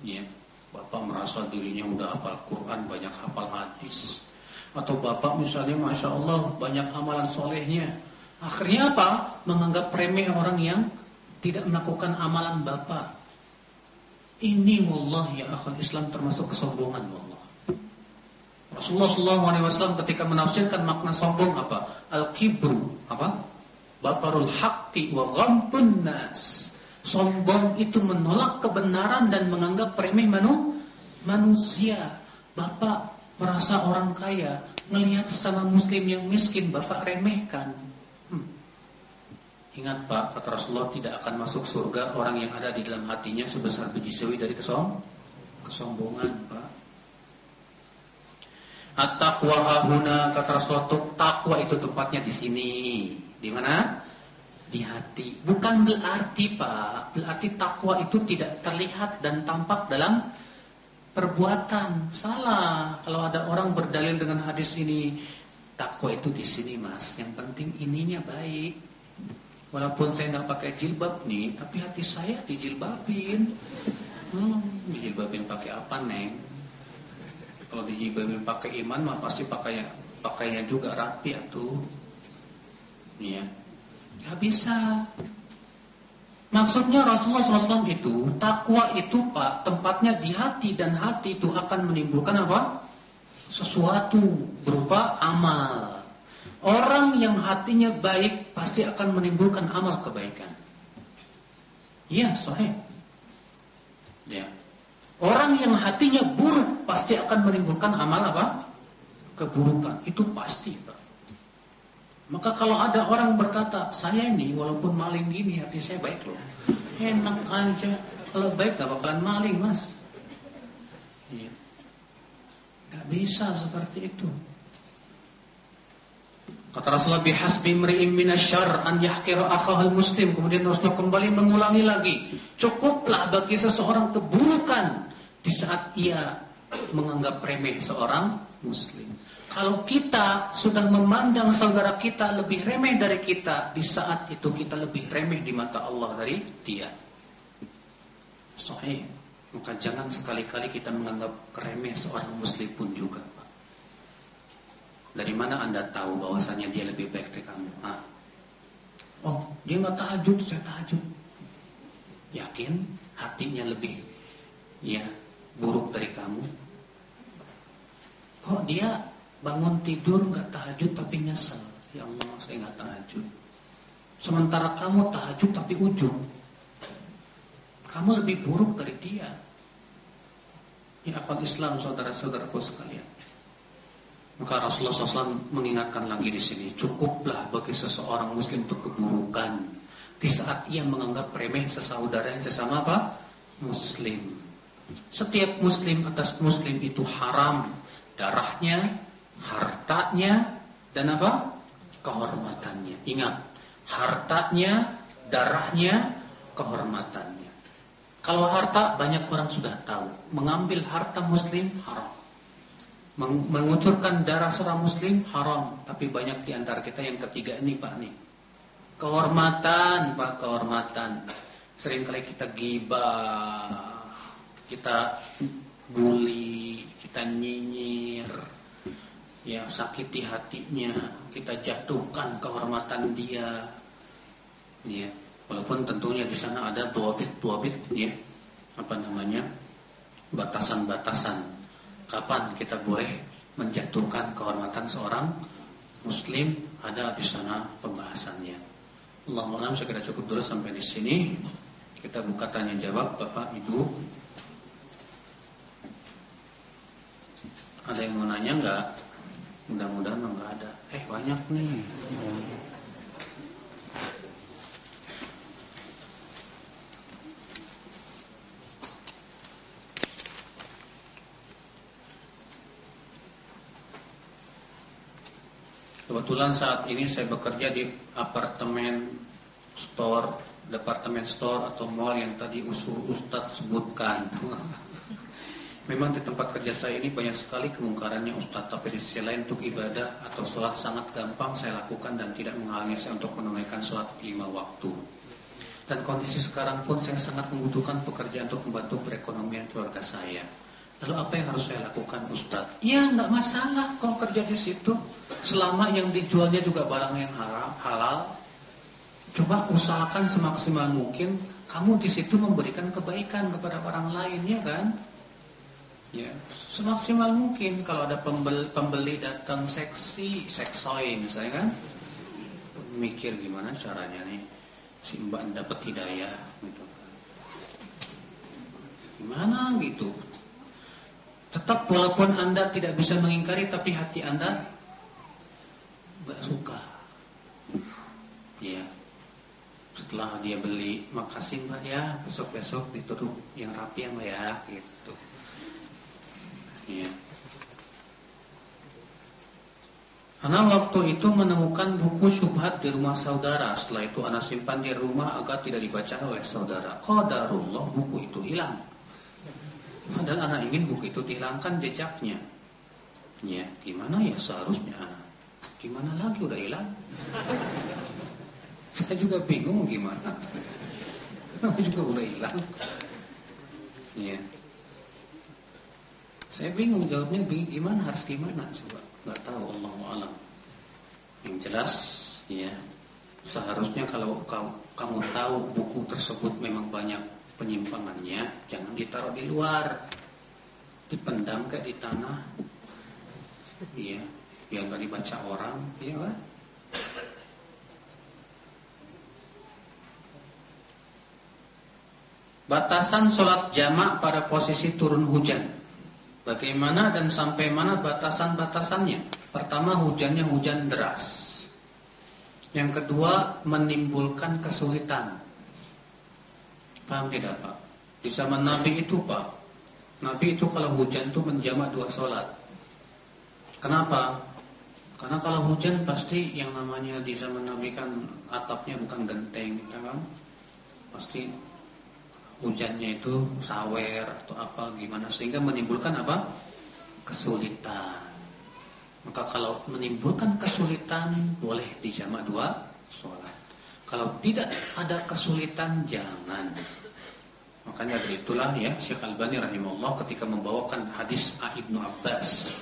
Ya, Bapak merasa dirinya udah hafal Quran, banyak hafal hadis. Atau Bapak misalnya Masya Allah banyak amalan solehnya. Akhirnya apa? Menganggap remeh orang yang tidak melakukan amalan bapak. Ini wallah ya akhul Islam termasuk kesombongan wallah. Rasulullah SAW ketika menafsirkan makna sombong apa? Al-kibru apa? Batarul haqqi wa ghamtun nas. Sombong itu menolak kebenaran dan menganggap remeh manu manusia. Bapak merasa orang kaya, ngelihat sesama muslim yang miskin, bapak remehkan. Ingat Pak, kata Rasulullah tidak akan masuk surga orang yang ada di dalam hatinya sebesar biji sewi dari kesom kesombongan Pak. At-taqwa hahuna kata Rasulullah takwa itu tempatnya di sini. Di mana? Di hati. Bukan berarti Pak, berarti takwa itu tidak terlihat dan tampak dalam perbuatan. Salah. Kalau ada orang berdalil dengan hadis ini, takwa itu di sini Mas. Yang penting ininya baik. Walaupun saya nggak pakai jilbab nih, tapi hati saya dijilbabin. Hmm, dijilbabin pakai apa neng? Kalau dijilbabin pakai iman mah pasti pakainya pakainya juga rapi atuh. Iya. Gak bisa. Maksudnya Rasulullah SAW itu takwa itu pak tempatnya di hati dan hati itu akan menimbulkan apa? Sesuatu berupa amal. Orang yang hatinya baik pasti akan menimbulkan amal kebaikan. Iya, sahih. Ya. Orang yang hatinya buruk pasti akan menimbulkan amal apa? Keburukan. Itu pasti, Pak. Maka kalau ada orang berkata, saya ini walaupun maling gini hati saya baik loh. Enak aja. Kalau baik gak bakalan maling mas. Iya. Gak bisa seperti itu. Kata Rasulullah bihasbi mri'in minasyar an yahkira akhahal muslim. Kemudian Rasulullah kembali mengulangi lagi. Cukuplah bagi seseorang keburukan di saat ia menganggap remeh seorang muslim. Kalau kita sudah memandang saudara kita lebih remeh dari kita, di saat itu kita lebih remeh di mata Allah dari dia. Sahih. Maka jangan sekali-kali kita menganggap remeh seorang muslim pun juga. Dari mana anda tahu bahwasanya dia lebih baik dari kamu? Ah. Oh, dia nggak tahajud, saya tahajud. Yakin hatinya lebih ya buruk dari kamu? Kok dia Bangun tidur nggak tahajud tapi nyesel. Ya Allah, saya nggak tahajud. Sementara kamu tahajud tapi ujung. Kamu lebih buruk dari dia. Ya akal Islam saudara-saudaraku sekalian. Maka Rasulullah SAW mengingatkan lagi di sini, cukuplah bagi seseorang Muslim untuk keburukan di saat ia menganggap remeh sesaudara yang sesama apa? Muslim. Setiap Muslim atas Muslim itu haram darahnya, hartanya dan apa? kehormatannya. Ingat, hartanya, darahnya, kehormatannya. Kalau harta banyak orang sudah tahu, mengambil harta muslim haram. Mengucurkan darah seorang muslim haram, tapi banyak di antara kita yang ketiga ini Pak nih. Kehormatan, Pak, kehormatan. Seringkali kita gibah, kita bully, kita nyinyir, ya sakiti hatinya, kita jatuhkan kehormatan dia. Ya, walaupun tentunya di sana ada tuabit-tuabit ya. Apa namanya? batasan-batasan kapan kita boleh menjatuhkan kehormatan seorang muslim ada di sana pembahasannya. Allah saya kira cukup dulu sampai di sini. Kita buka tanya jawab Bapak Ibu. Ada yang mau nanya enggak? Mudah-mudahan enggak ada. Eh banyak nih. Kebetulan saat ini saya bekerja di apartemen store, departemen store atau mall yang tadi usul Ustadz sebutkan. Memang di tempat kerja saya ini banyak sekali kemungkarannya Ustaz Tapi di sisi lain untuk ibadah atau sholat sangat gampang saya lakukan Dan tidak menghalangi saya untuk menunaikan sholat lima waktu. Dan kondisi sekarang pun saya sangat membutuhkan pekerjaan untuk membantu perekonomian keluarga saya Lalu apa yang harus saya lakukan Ustaz? Ya nggak masalah kalau kerja di situ Selama yang dijualnya juga barang yang halal, halal Coba usahakan semaksimal mungkin Kamu di situ memberikan kebaikan kepada orang lain ya kan Ya, semaksimal mungkin kalau ada pembeli, pembeli datang seksi, seksoi misalnya kan, mikir gimana caranya nih si mbak dapat hidayah gitu. Gimana gitu? Tetap walaupun anda tidak bisa mengingkari tapi hati anda nggak suka. Ya. Setelah dia beli, makasih mbak ya, besok-besok ditutup yang rapi ya mbak ya, gitu. Ya. Karena waktu itu menemukan buku syubhat di rumah saudara. Setelah itu anak simpan di rumah agar tidak dibaca oleh saudara. Qadarullah buku itu hilang. Padahal anak ingin buku itu dihilangkan jejaknya. Ya, gimana ya seharusnya anak? Gimana lagi udah hilang? Saya juga bingung gimana. Saya juga udah hilang. Iya. Saya bingung jawabnya gimana harus gimana coba. Enggak tahu Allah alam. Yang jelas ya seharusnya kalau kamu tahu buku tersebut memang banyak penyimpangannya, jangan ditaruh di luar. Dipendam kayak di tanah. Iya, biar nggak dibaca orang, iya kan? Batasan sholat jamak pada posisi turun hujan. Bagaimana dan sampai mana batasan-batasannya? Pertama hujannya hujan deras. Yang kedua menimbulkan kesulitan. Paham tidak Pak? Di zaman Nabi itu Pak, Nabi itu kalau hujan itu menjamak dua sholat. Kenapa? Karena kalau hujan pasti yang namanya di zaman Nabi kan atapnya bukan genteng, gitu kan? Pasti hujannya itu sawer atau apa gimana sehingga menimbulkan apa kesulitan maka kalau menimbulkan kesulitan boleh dijamak dua kalau tidak ada kesulitan jangan makanya dari itulah ya Syekh Al-Bani rahimahullah ketika membawakan hadis A Ibnu Abbas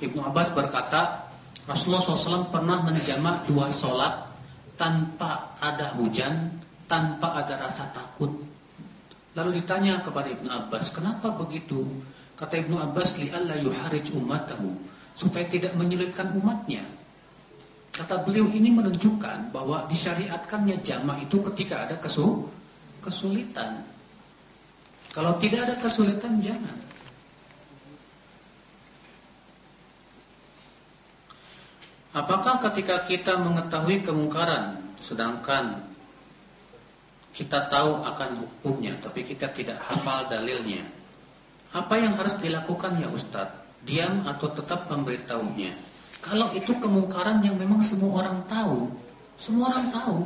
Ibnu Abbas berkata Rasulullah SAW pernah menjamak dua sholat tanpa ada hujan tanpa ada rasa takut Lalu ditanya kepada Ibnu Abbas, kenapa begitu? Kata Ibnu Abbas, li'alla yuharij ummatahu, supaya tidak menyulitkan umatnya. Kata beliau ini menunjukkan bahwa disyariatkannya jamaah itu ketika ada kesu kesulitan. Kalau tidak ada kesulitan jangan. Apakah ketika kita mengetahui kemungkaran sedangkan kita tahu akan hukumnya, tapi kita tidak hafal dalilnya. Apa yang harus dilakukan ya Ustadz? Diam atau tetap memberitahunya? Kalau itu kemungkaran yang memang semua orang tahu, semua orang tahu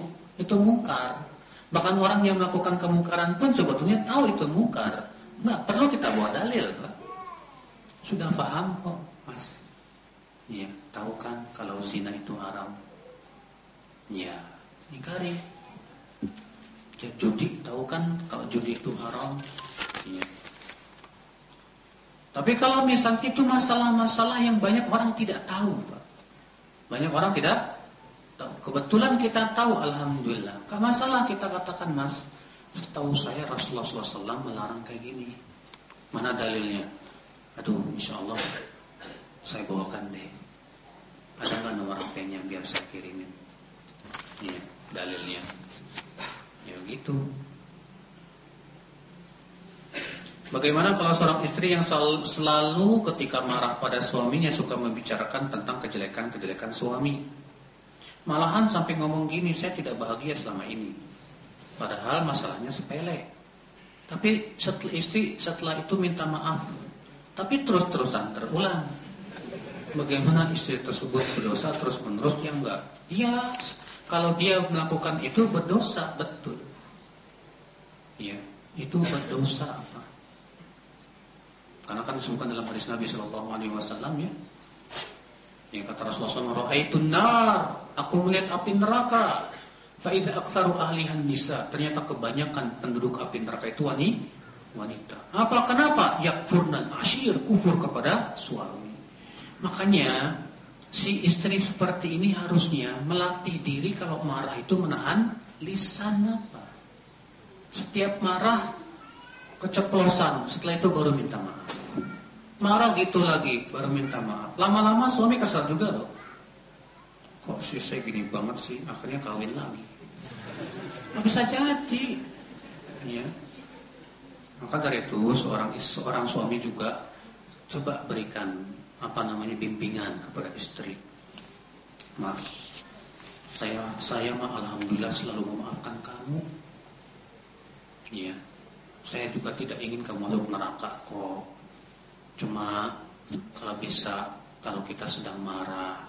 itu mungkar. Bahkan orang yang melakukan kemungkaran pun sebetulnya tahu itu mungkar. Nggak perlu kita bawa dalil. Sudah paham kok, Mas. Ya, tahu kan kalau zina itu haram. Ya, ingkari. Ya, judi tahu kan kalau judi itu haram. Ya. Tapi kalau misalnya itu masalah-masalah yang banyak orang tidak tahu, Pak. Banyak orang tidak tahu. Kebetulan kita tahu, alhamdulillah. Gak masalah kita katakan, Mas. Setahu saya Rasulullah SAW melarang kayak gini. Mana dalilnya? Aduh, insya Allah saya bawakan deh. Ada nggak nomor HP-nya biar saya kirimin? Iya, dalilnya. Ya gitu. Bagaimana kalau seorang istri yang selalu ketika marah pada suaminya suka membicarakan tentang kejelekan-kejelekan suami? Malahan sampai ngomong gini, saya tidak bahagia selama ini. Padahal masalahnya sepele. Tapi setelah istri setelah itu minta maaf. Tapi terus-terusan terulang. Bagaimana istri tersebut berdosa terus-menerus? Ya enggak. Iya, kalau dia melakukan itu berdosa betul. Ya, itu berdosa apa? Karena kan disebutkan dalam hadis Nabi Shallallahu Alaihi Wasallam ya, yang kata Rasulullah SAW, nar, aku melihat api neraka. Faidah aksaru ahlihan nisa. Ternyata kebanyakan penduduk api neraka itu wanita. Apa kenapa? Yakfurnan asyir kufur kepada suami. Makanya si istri seperti ini harusnya melatih diri kalau marah itu menahan lisan apa. Setiap marah keceplosan, setelah itu baru minta maaf. Marah gitu lagi, baru minta maaf. Lama-lama suami kesal juga loh. Kok sih saya gini banget sih, akhirnya kawin lagi. Nggak bisa jadi. Ya. Maka dari itu seorang seorang suami juga coba berikan apa namanya bimbingan kepada istri. Mas, saya saya mah alhamdulillah selalu memaafkan kamu. Iya. Saya juga tidak ingin kamu masuk neraka kok. Cuma kalau bisa kalau kita sedang marah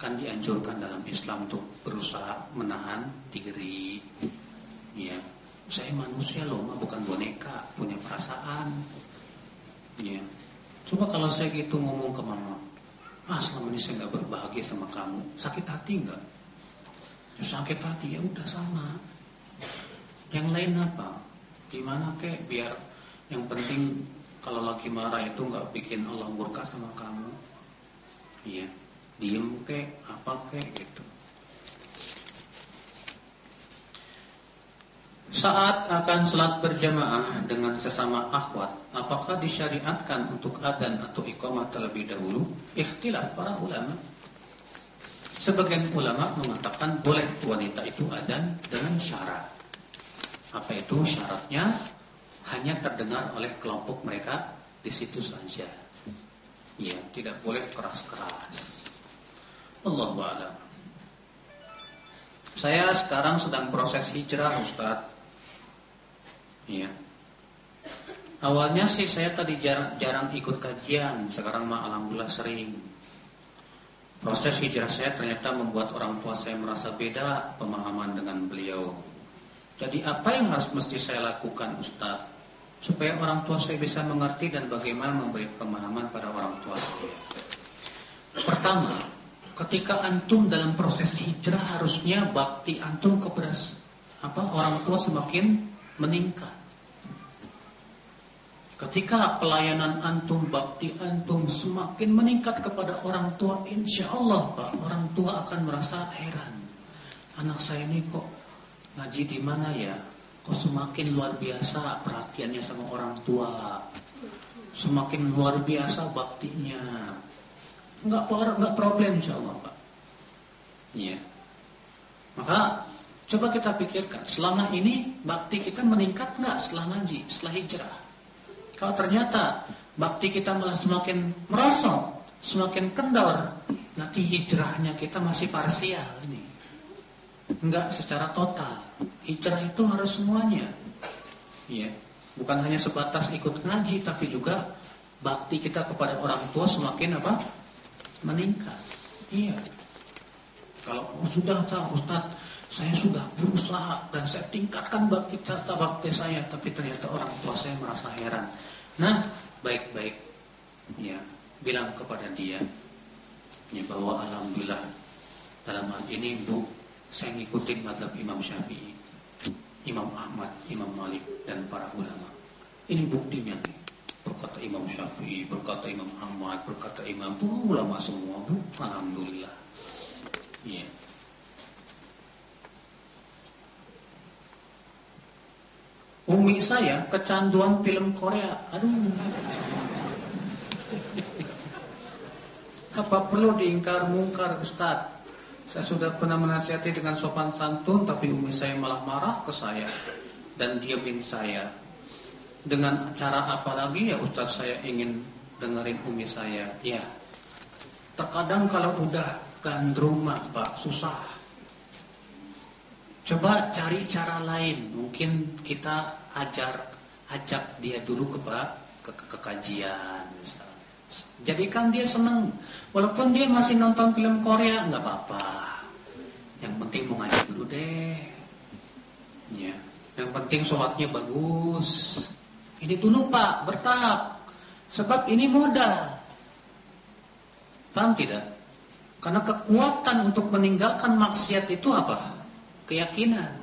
kan dianjurkan dalam Islam untuk berusaha menahan diri. Iya. Saya manusia loh, mah bukan boneka, punya perasaan. Iya. Coba kalau saya gitu ngomong ke mama, ah selama ini saya nggak berbahagia sama kamu, sakit hati nggak? sakit hati ya udah sama. Yang lain apa? Gimana kek biar yang penting kalau lagi marah itu nggak bikin Allah murka sama kamu. Iya, diem kek apa kek gitu. Saat akan sholat berjamaah dengan sesama akhwat, apakah disyariatkan untuk adan atau iqamah terlebih dahulu? Ikhtilaf para ulama. Sebagian ulama mengatakan boleh wanita itu adan dengan syarat. Apa itu syaratnya? Hanya terdengar oleh kelompok mereka di situ saja. Ya, tidak boleh keras-keras. Allah a'lam. Saya sekarang sedang proses hijrah, Ustaz. Iya. Awalnya sih saya tadi jarang, jarang ikut kajian, sekarang mah alhamdulillah sering. Proses hijrah saya ternyata membuat orang tua saya merasa beda pemahaman dengan beliau. Jadi apa yang harus mesti saya lakukan Ustaz? Supaya orang tua saya bisa mengerti dan bagaimana memberi pemahaman pada orang tua saya. Pertama, ketika antum dalam proses hijrah harusnya bakti antum kepada apa orang tua semakin meningkat. Ketika pelayanan antum, bakti antum semakin meningkat kepada orang tua, insya Allah Pak, orang tua akan merasa heran. Anak saya ini kok ngaji di mana ya? Kok semakin luar biasa perhatiannya sama orang tua, semakin luar biasa baktinya. Enggak enggak problem insya Allah Pak. Iya. Maka coba kita pikirkan, selama ini bakti kita meningkat enggak setelah ngaji, setelah hijrah? Kalau ternyata bakti kita malah semakin merosot, semakin kendor, nanti hijrahnya kita masih parsial ini. Enggak secara total. Hijrah itu harus semuanya. Iya. Bukan hanya sebatas ikut ngaji tapi juga bakti kita kepada orang tua semakin apa? meningkat. Iya. Kalau sudah tahu Ustaz, saya sudah berusaha dan saya tingkatkan bakti serta bakti saya, tapi ternyata orang tua saya merasa heran. Nah, baik-baik ya, bilang kepada dia ya bahwa alhamdulillah dalam hal ini Bu saya ngikutin madhab Imam Syafi'i, Imam Ahmad, Imam Malik dan para ulama. Ini buktinya. Berkata Imam Syafi'i, berkata Imam Ahmad, berkata Imam ulama semua alhamdulillah. Iya. Umi saya kecanduan film Korea. Aduh. Apa perlu diingkar mungkar Ustaz? Saya sudah pernah menasihati dengan sopan santun tapi umi saya malah marah ke saya dan diamin saya. Dengan cara apa lagi ya Ustaz saya ingin dengerin umi saya. Ya. Terkadang kalau udah gandrung Pak susah. Coba cari cara lain. Mungkin kita ajar ajak dia dulu ke ke, ke, ke kajian misalnya. Jadikan dia senang. Walaupun dia masih nonton film Korea nggak apa-apa. Yang penting mau ngaji dulu deh. Ya. Yang penting sholatnya bagus. Ini dulu Pak, bertahap. Sebab ini modal. Paham tidak? Karena kekuatan untuk meninggalkan maksiat itu apa? keyakinan.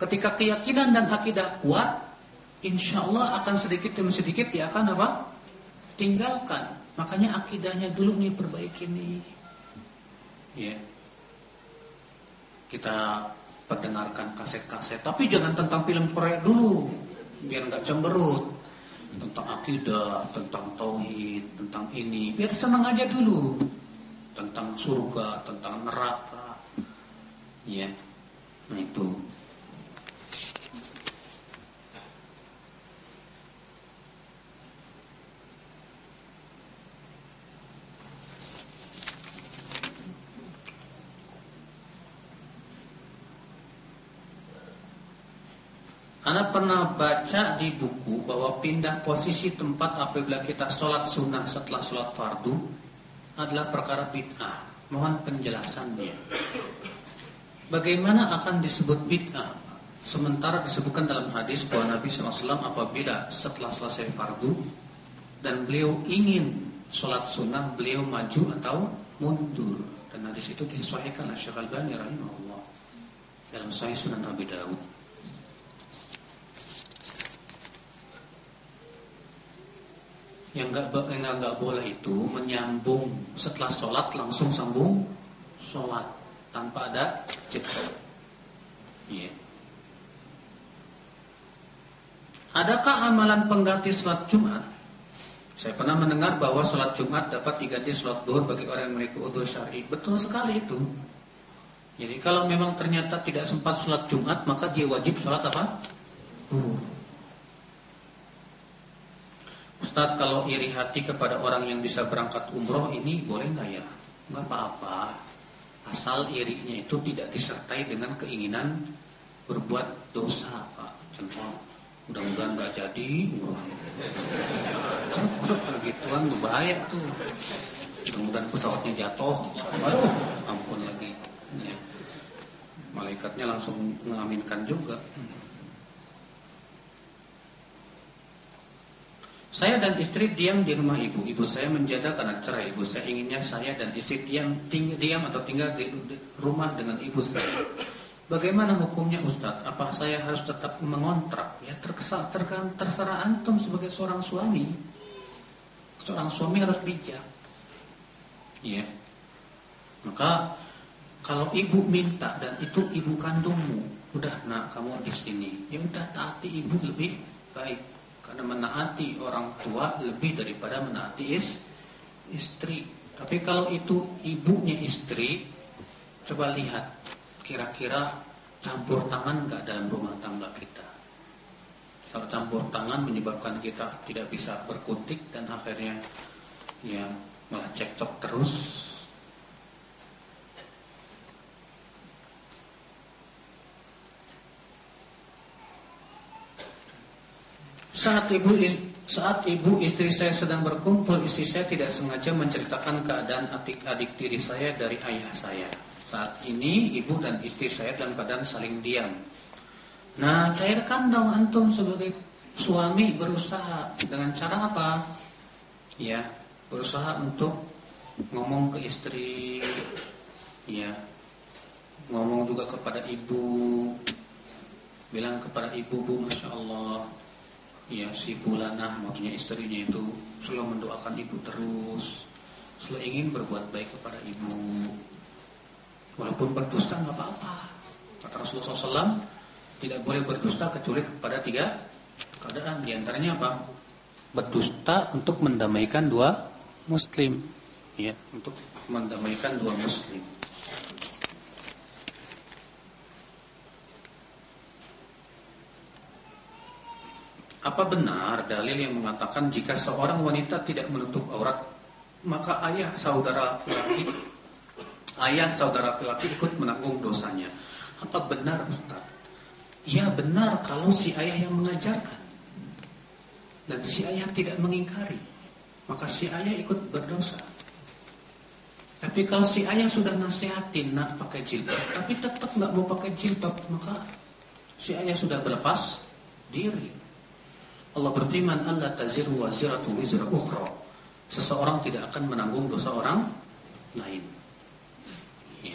Ketika keyakinan dan akidah kuat, insya Allah akan sedikit demi sedikit dia akan apa? Tinggalkan. Makanya akidahnya dulu nih perbaiki nih. Ya. Kita perdengarkan kaset-kaset, tapi jangan tentang film Korea dulu, biar nggak cemberut. Tentang akidah, tentang tauhid, tentang ini, biar senang aja dulu. Tentang surga, tentang neraka. Ya. Nah itu Anda pernah baca di buku bahwa pindah posisi tempat apabila kita sholat sunnah setelah sholat fardu adalah perkara bid'ah. Mohon penjelasannya. Bagaimana akan disebut bid'ah? Sementara disebutkan dalam hadis bahwa Nabi SAW apabila setelah selesai fardu dan beliau ingin sholat sunnah, beliau maju atau mundur. Dan hadis itu disahihkan oleh Syekh Al-Bani rahimahullah. dalam Sahih Sunan Abi Dawud. Yang nggak yang nggak boleh itu menyambung setelah sholat langsung sambung sholat tanpa ada jeda. Iya. Adakah amalan pengganti sholat Jumat? Saya pernah mendengar bahwa sholat Jumat dapat diganti sholat duhur bagi orang yang memiliki udhur syari. Betul sekali itu. Jadi kalau memang ternyata tidak sempat sholat Jumat, maka dia wajib sholat apa? Uh. Ustadz kalau iri hati kepada orang yang bisa berangkat umroh ini boleh nggak ya? Nggak apa-apa. Asal irinya itu tidak disertai dengan keinginan berbuat dosa, Pak. Contoh, mudah-mudahan nggak jadi. Kalau gituan bahaya tuh. Mudah-mudahan pesawatnya jatuh. Ampun lagi. Ya. Malaikatnya langsung mengaminkan juga. Saya dan istri diam di rumah ibu. Ibu saya menjaga karena cerai. Ibu saya inginnya saya dan istri diam, ting, diam atau tinggal di, rumah dengan ibu saya. Bagaimana hukumnya Ustadz? Apa saya harus tetap mengontrak? Ya terkesal, terkesal, terserah antum sebagai seorang suami. Seorang suami harus bijak. Ya. Maka kalau ibu minta dan itu ibu kandungmu, udah nak kamu di sini, ya udah taati ibu lebih baik. Karena menaati orang tua lebih daripada menaati is, istri. Tapi kalau itu ibunya istri, coba lihat kira-kira campur tangan nggak dalam rumah tangga kita. Kalau campur tangan menyebabkan kita tidak bisa berkutik dan akhirnya ya malah cekcok terus Saat ibu saat ibu istri saya sedang berkumpul, istri saya tidak sengaja menceritakan keadaan adik-adik diri saya dari ayah saya. Saat ini ibu dan istri saya dalam keadaan saling diam. Nah, cairkan dong antum sebagai suami berusaha dengan cara apa? Ya, berusaha untuk ngomong ke istri, ya, ngomong juga kepada ibu, bilang kepada ibu, bu, masya Allah, ya si Bulanah maksudnya istrinya itu selalu mendoakan ibu terus. Selalu ingin berbuat baik kepada ibu. Walaupun berdusta nggak apa-apa. Kata Rasulullah SAW tidak boleh berdusta kecuali kepada tiga keadaan. Di antaranya apa? Berdusta untuk mendamaikan dua muslim. Ya untuk mendamaikan dua muslim Apa benar dalil yang mengatakan jika seorang wanita tidak menutup aurat maka ayah saudara laki ayah saudara laki ikut menanggung dosanya? Apa benar Ustaz? Ya benar kalau si ayah yang mengajarkan dan si ayah tidak mengingkari maka si ayah ikut berdosa. Tapi kalau si ayah sudah nasihatin nak pakai jilbab tapi tetap nggak mau pakai jilbab maka si ayah sudah berlepas diri. Allah berfirman Allah taziru waziratu wizra ukhra. Seseorang tidak akan menanggung dosa orang lain. Ya.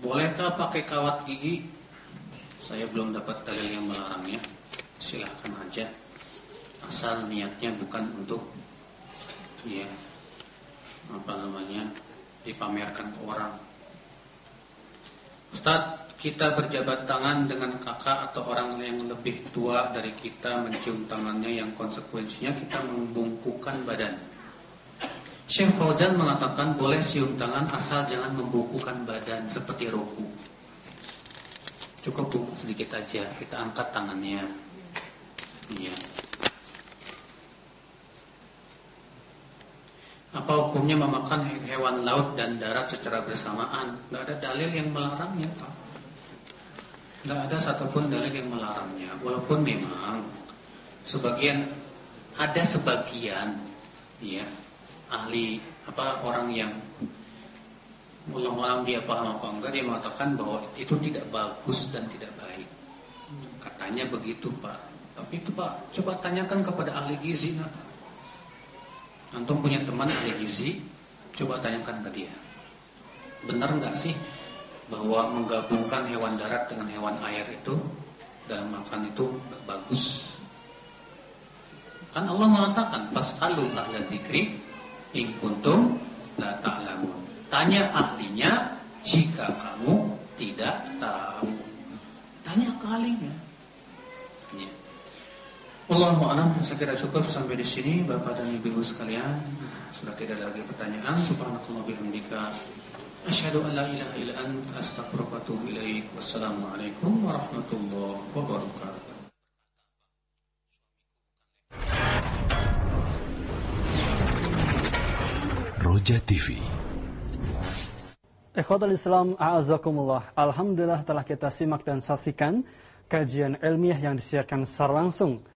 Bolehkah pakai kawat gigi? Saya belum dapat dalil yang melarangnya. Silahkan aja. Asal niatnya bukan untuk ya apa namanya dipamerkan ke orang. Ustaz, kita berjabat tangan dengan kakak atau orang yang lebih tua dari kita mencium tangannya yang konsekuensinya kita membungkukkan badan. Syekh Fauzan mengatakan boleh cium tangan asal jangan membungkukkan badan seperti ruku. Cukup bungkuk sedikit aja, kita angkat tangannya. Iya. Apa hukumnya memakan hewan laut dan darat secara bersamaan? Gak ada dalil yang melarangnya, Pak. Tidak ada satupun dalil yang melarangnya. Walaupun memang sebagian ada sebagian ya ahli apa orang yang ulang-ulang dia paham apa enggak dia mengatakan bahwa itu tidak bagus dan tidak baik. Katanya begitu Pak. Tapi itu Pak, coba tanyakan kepada ahli gizi nah. Antum punya teman ahli gizi, Coba tanyakan ke dia. Benar nggak sih bahwa menggabungkan hewan darat dengan hewan air itu dalam makan itu bagus? Kan Allah mengatakan fasalu ahla dzikri in kuntum la ta'lamun. Tanya ahlinya jika kamu tidak tahu. Tanya ke ahlinya. Ya. Allahu a'lam saya kira cukup sampai di sini Bapak dan Ibu sekalian. Sudah tidak ada lagi pertanyaan. Subhanakallah bihamdika asyhadu an la ilaha illa anta astaghfiruka wa atubu ilaik. Wassalamualaikum warahmatullahi wabarakatuh. Roja TV Ikhwatul Islam, a'azakumullah. Alhamdulillah telah kita simak dan saksikan kajian ilmiah yang disiarkan secara langsung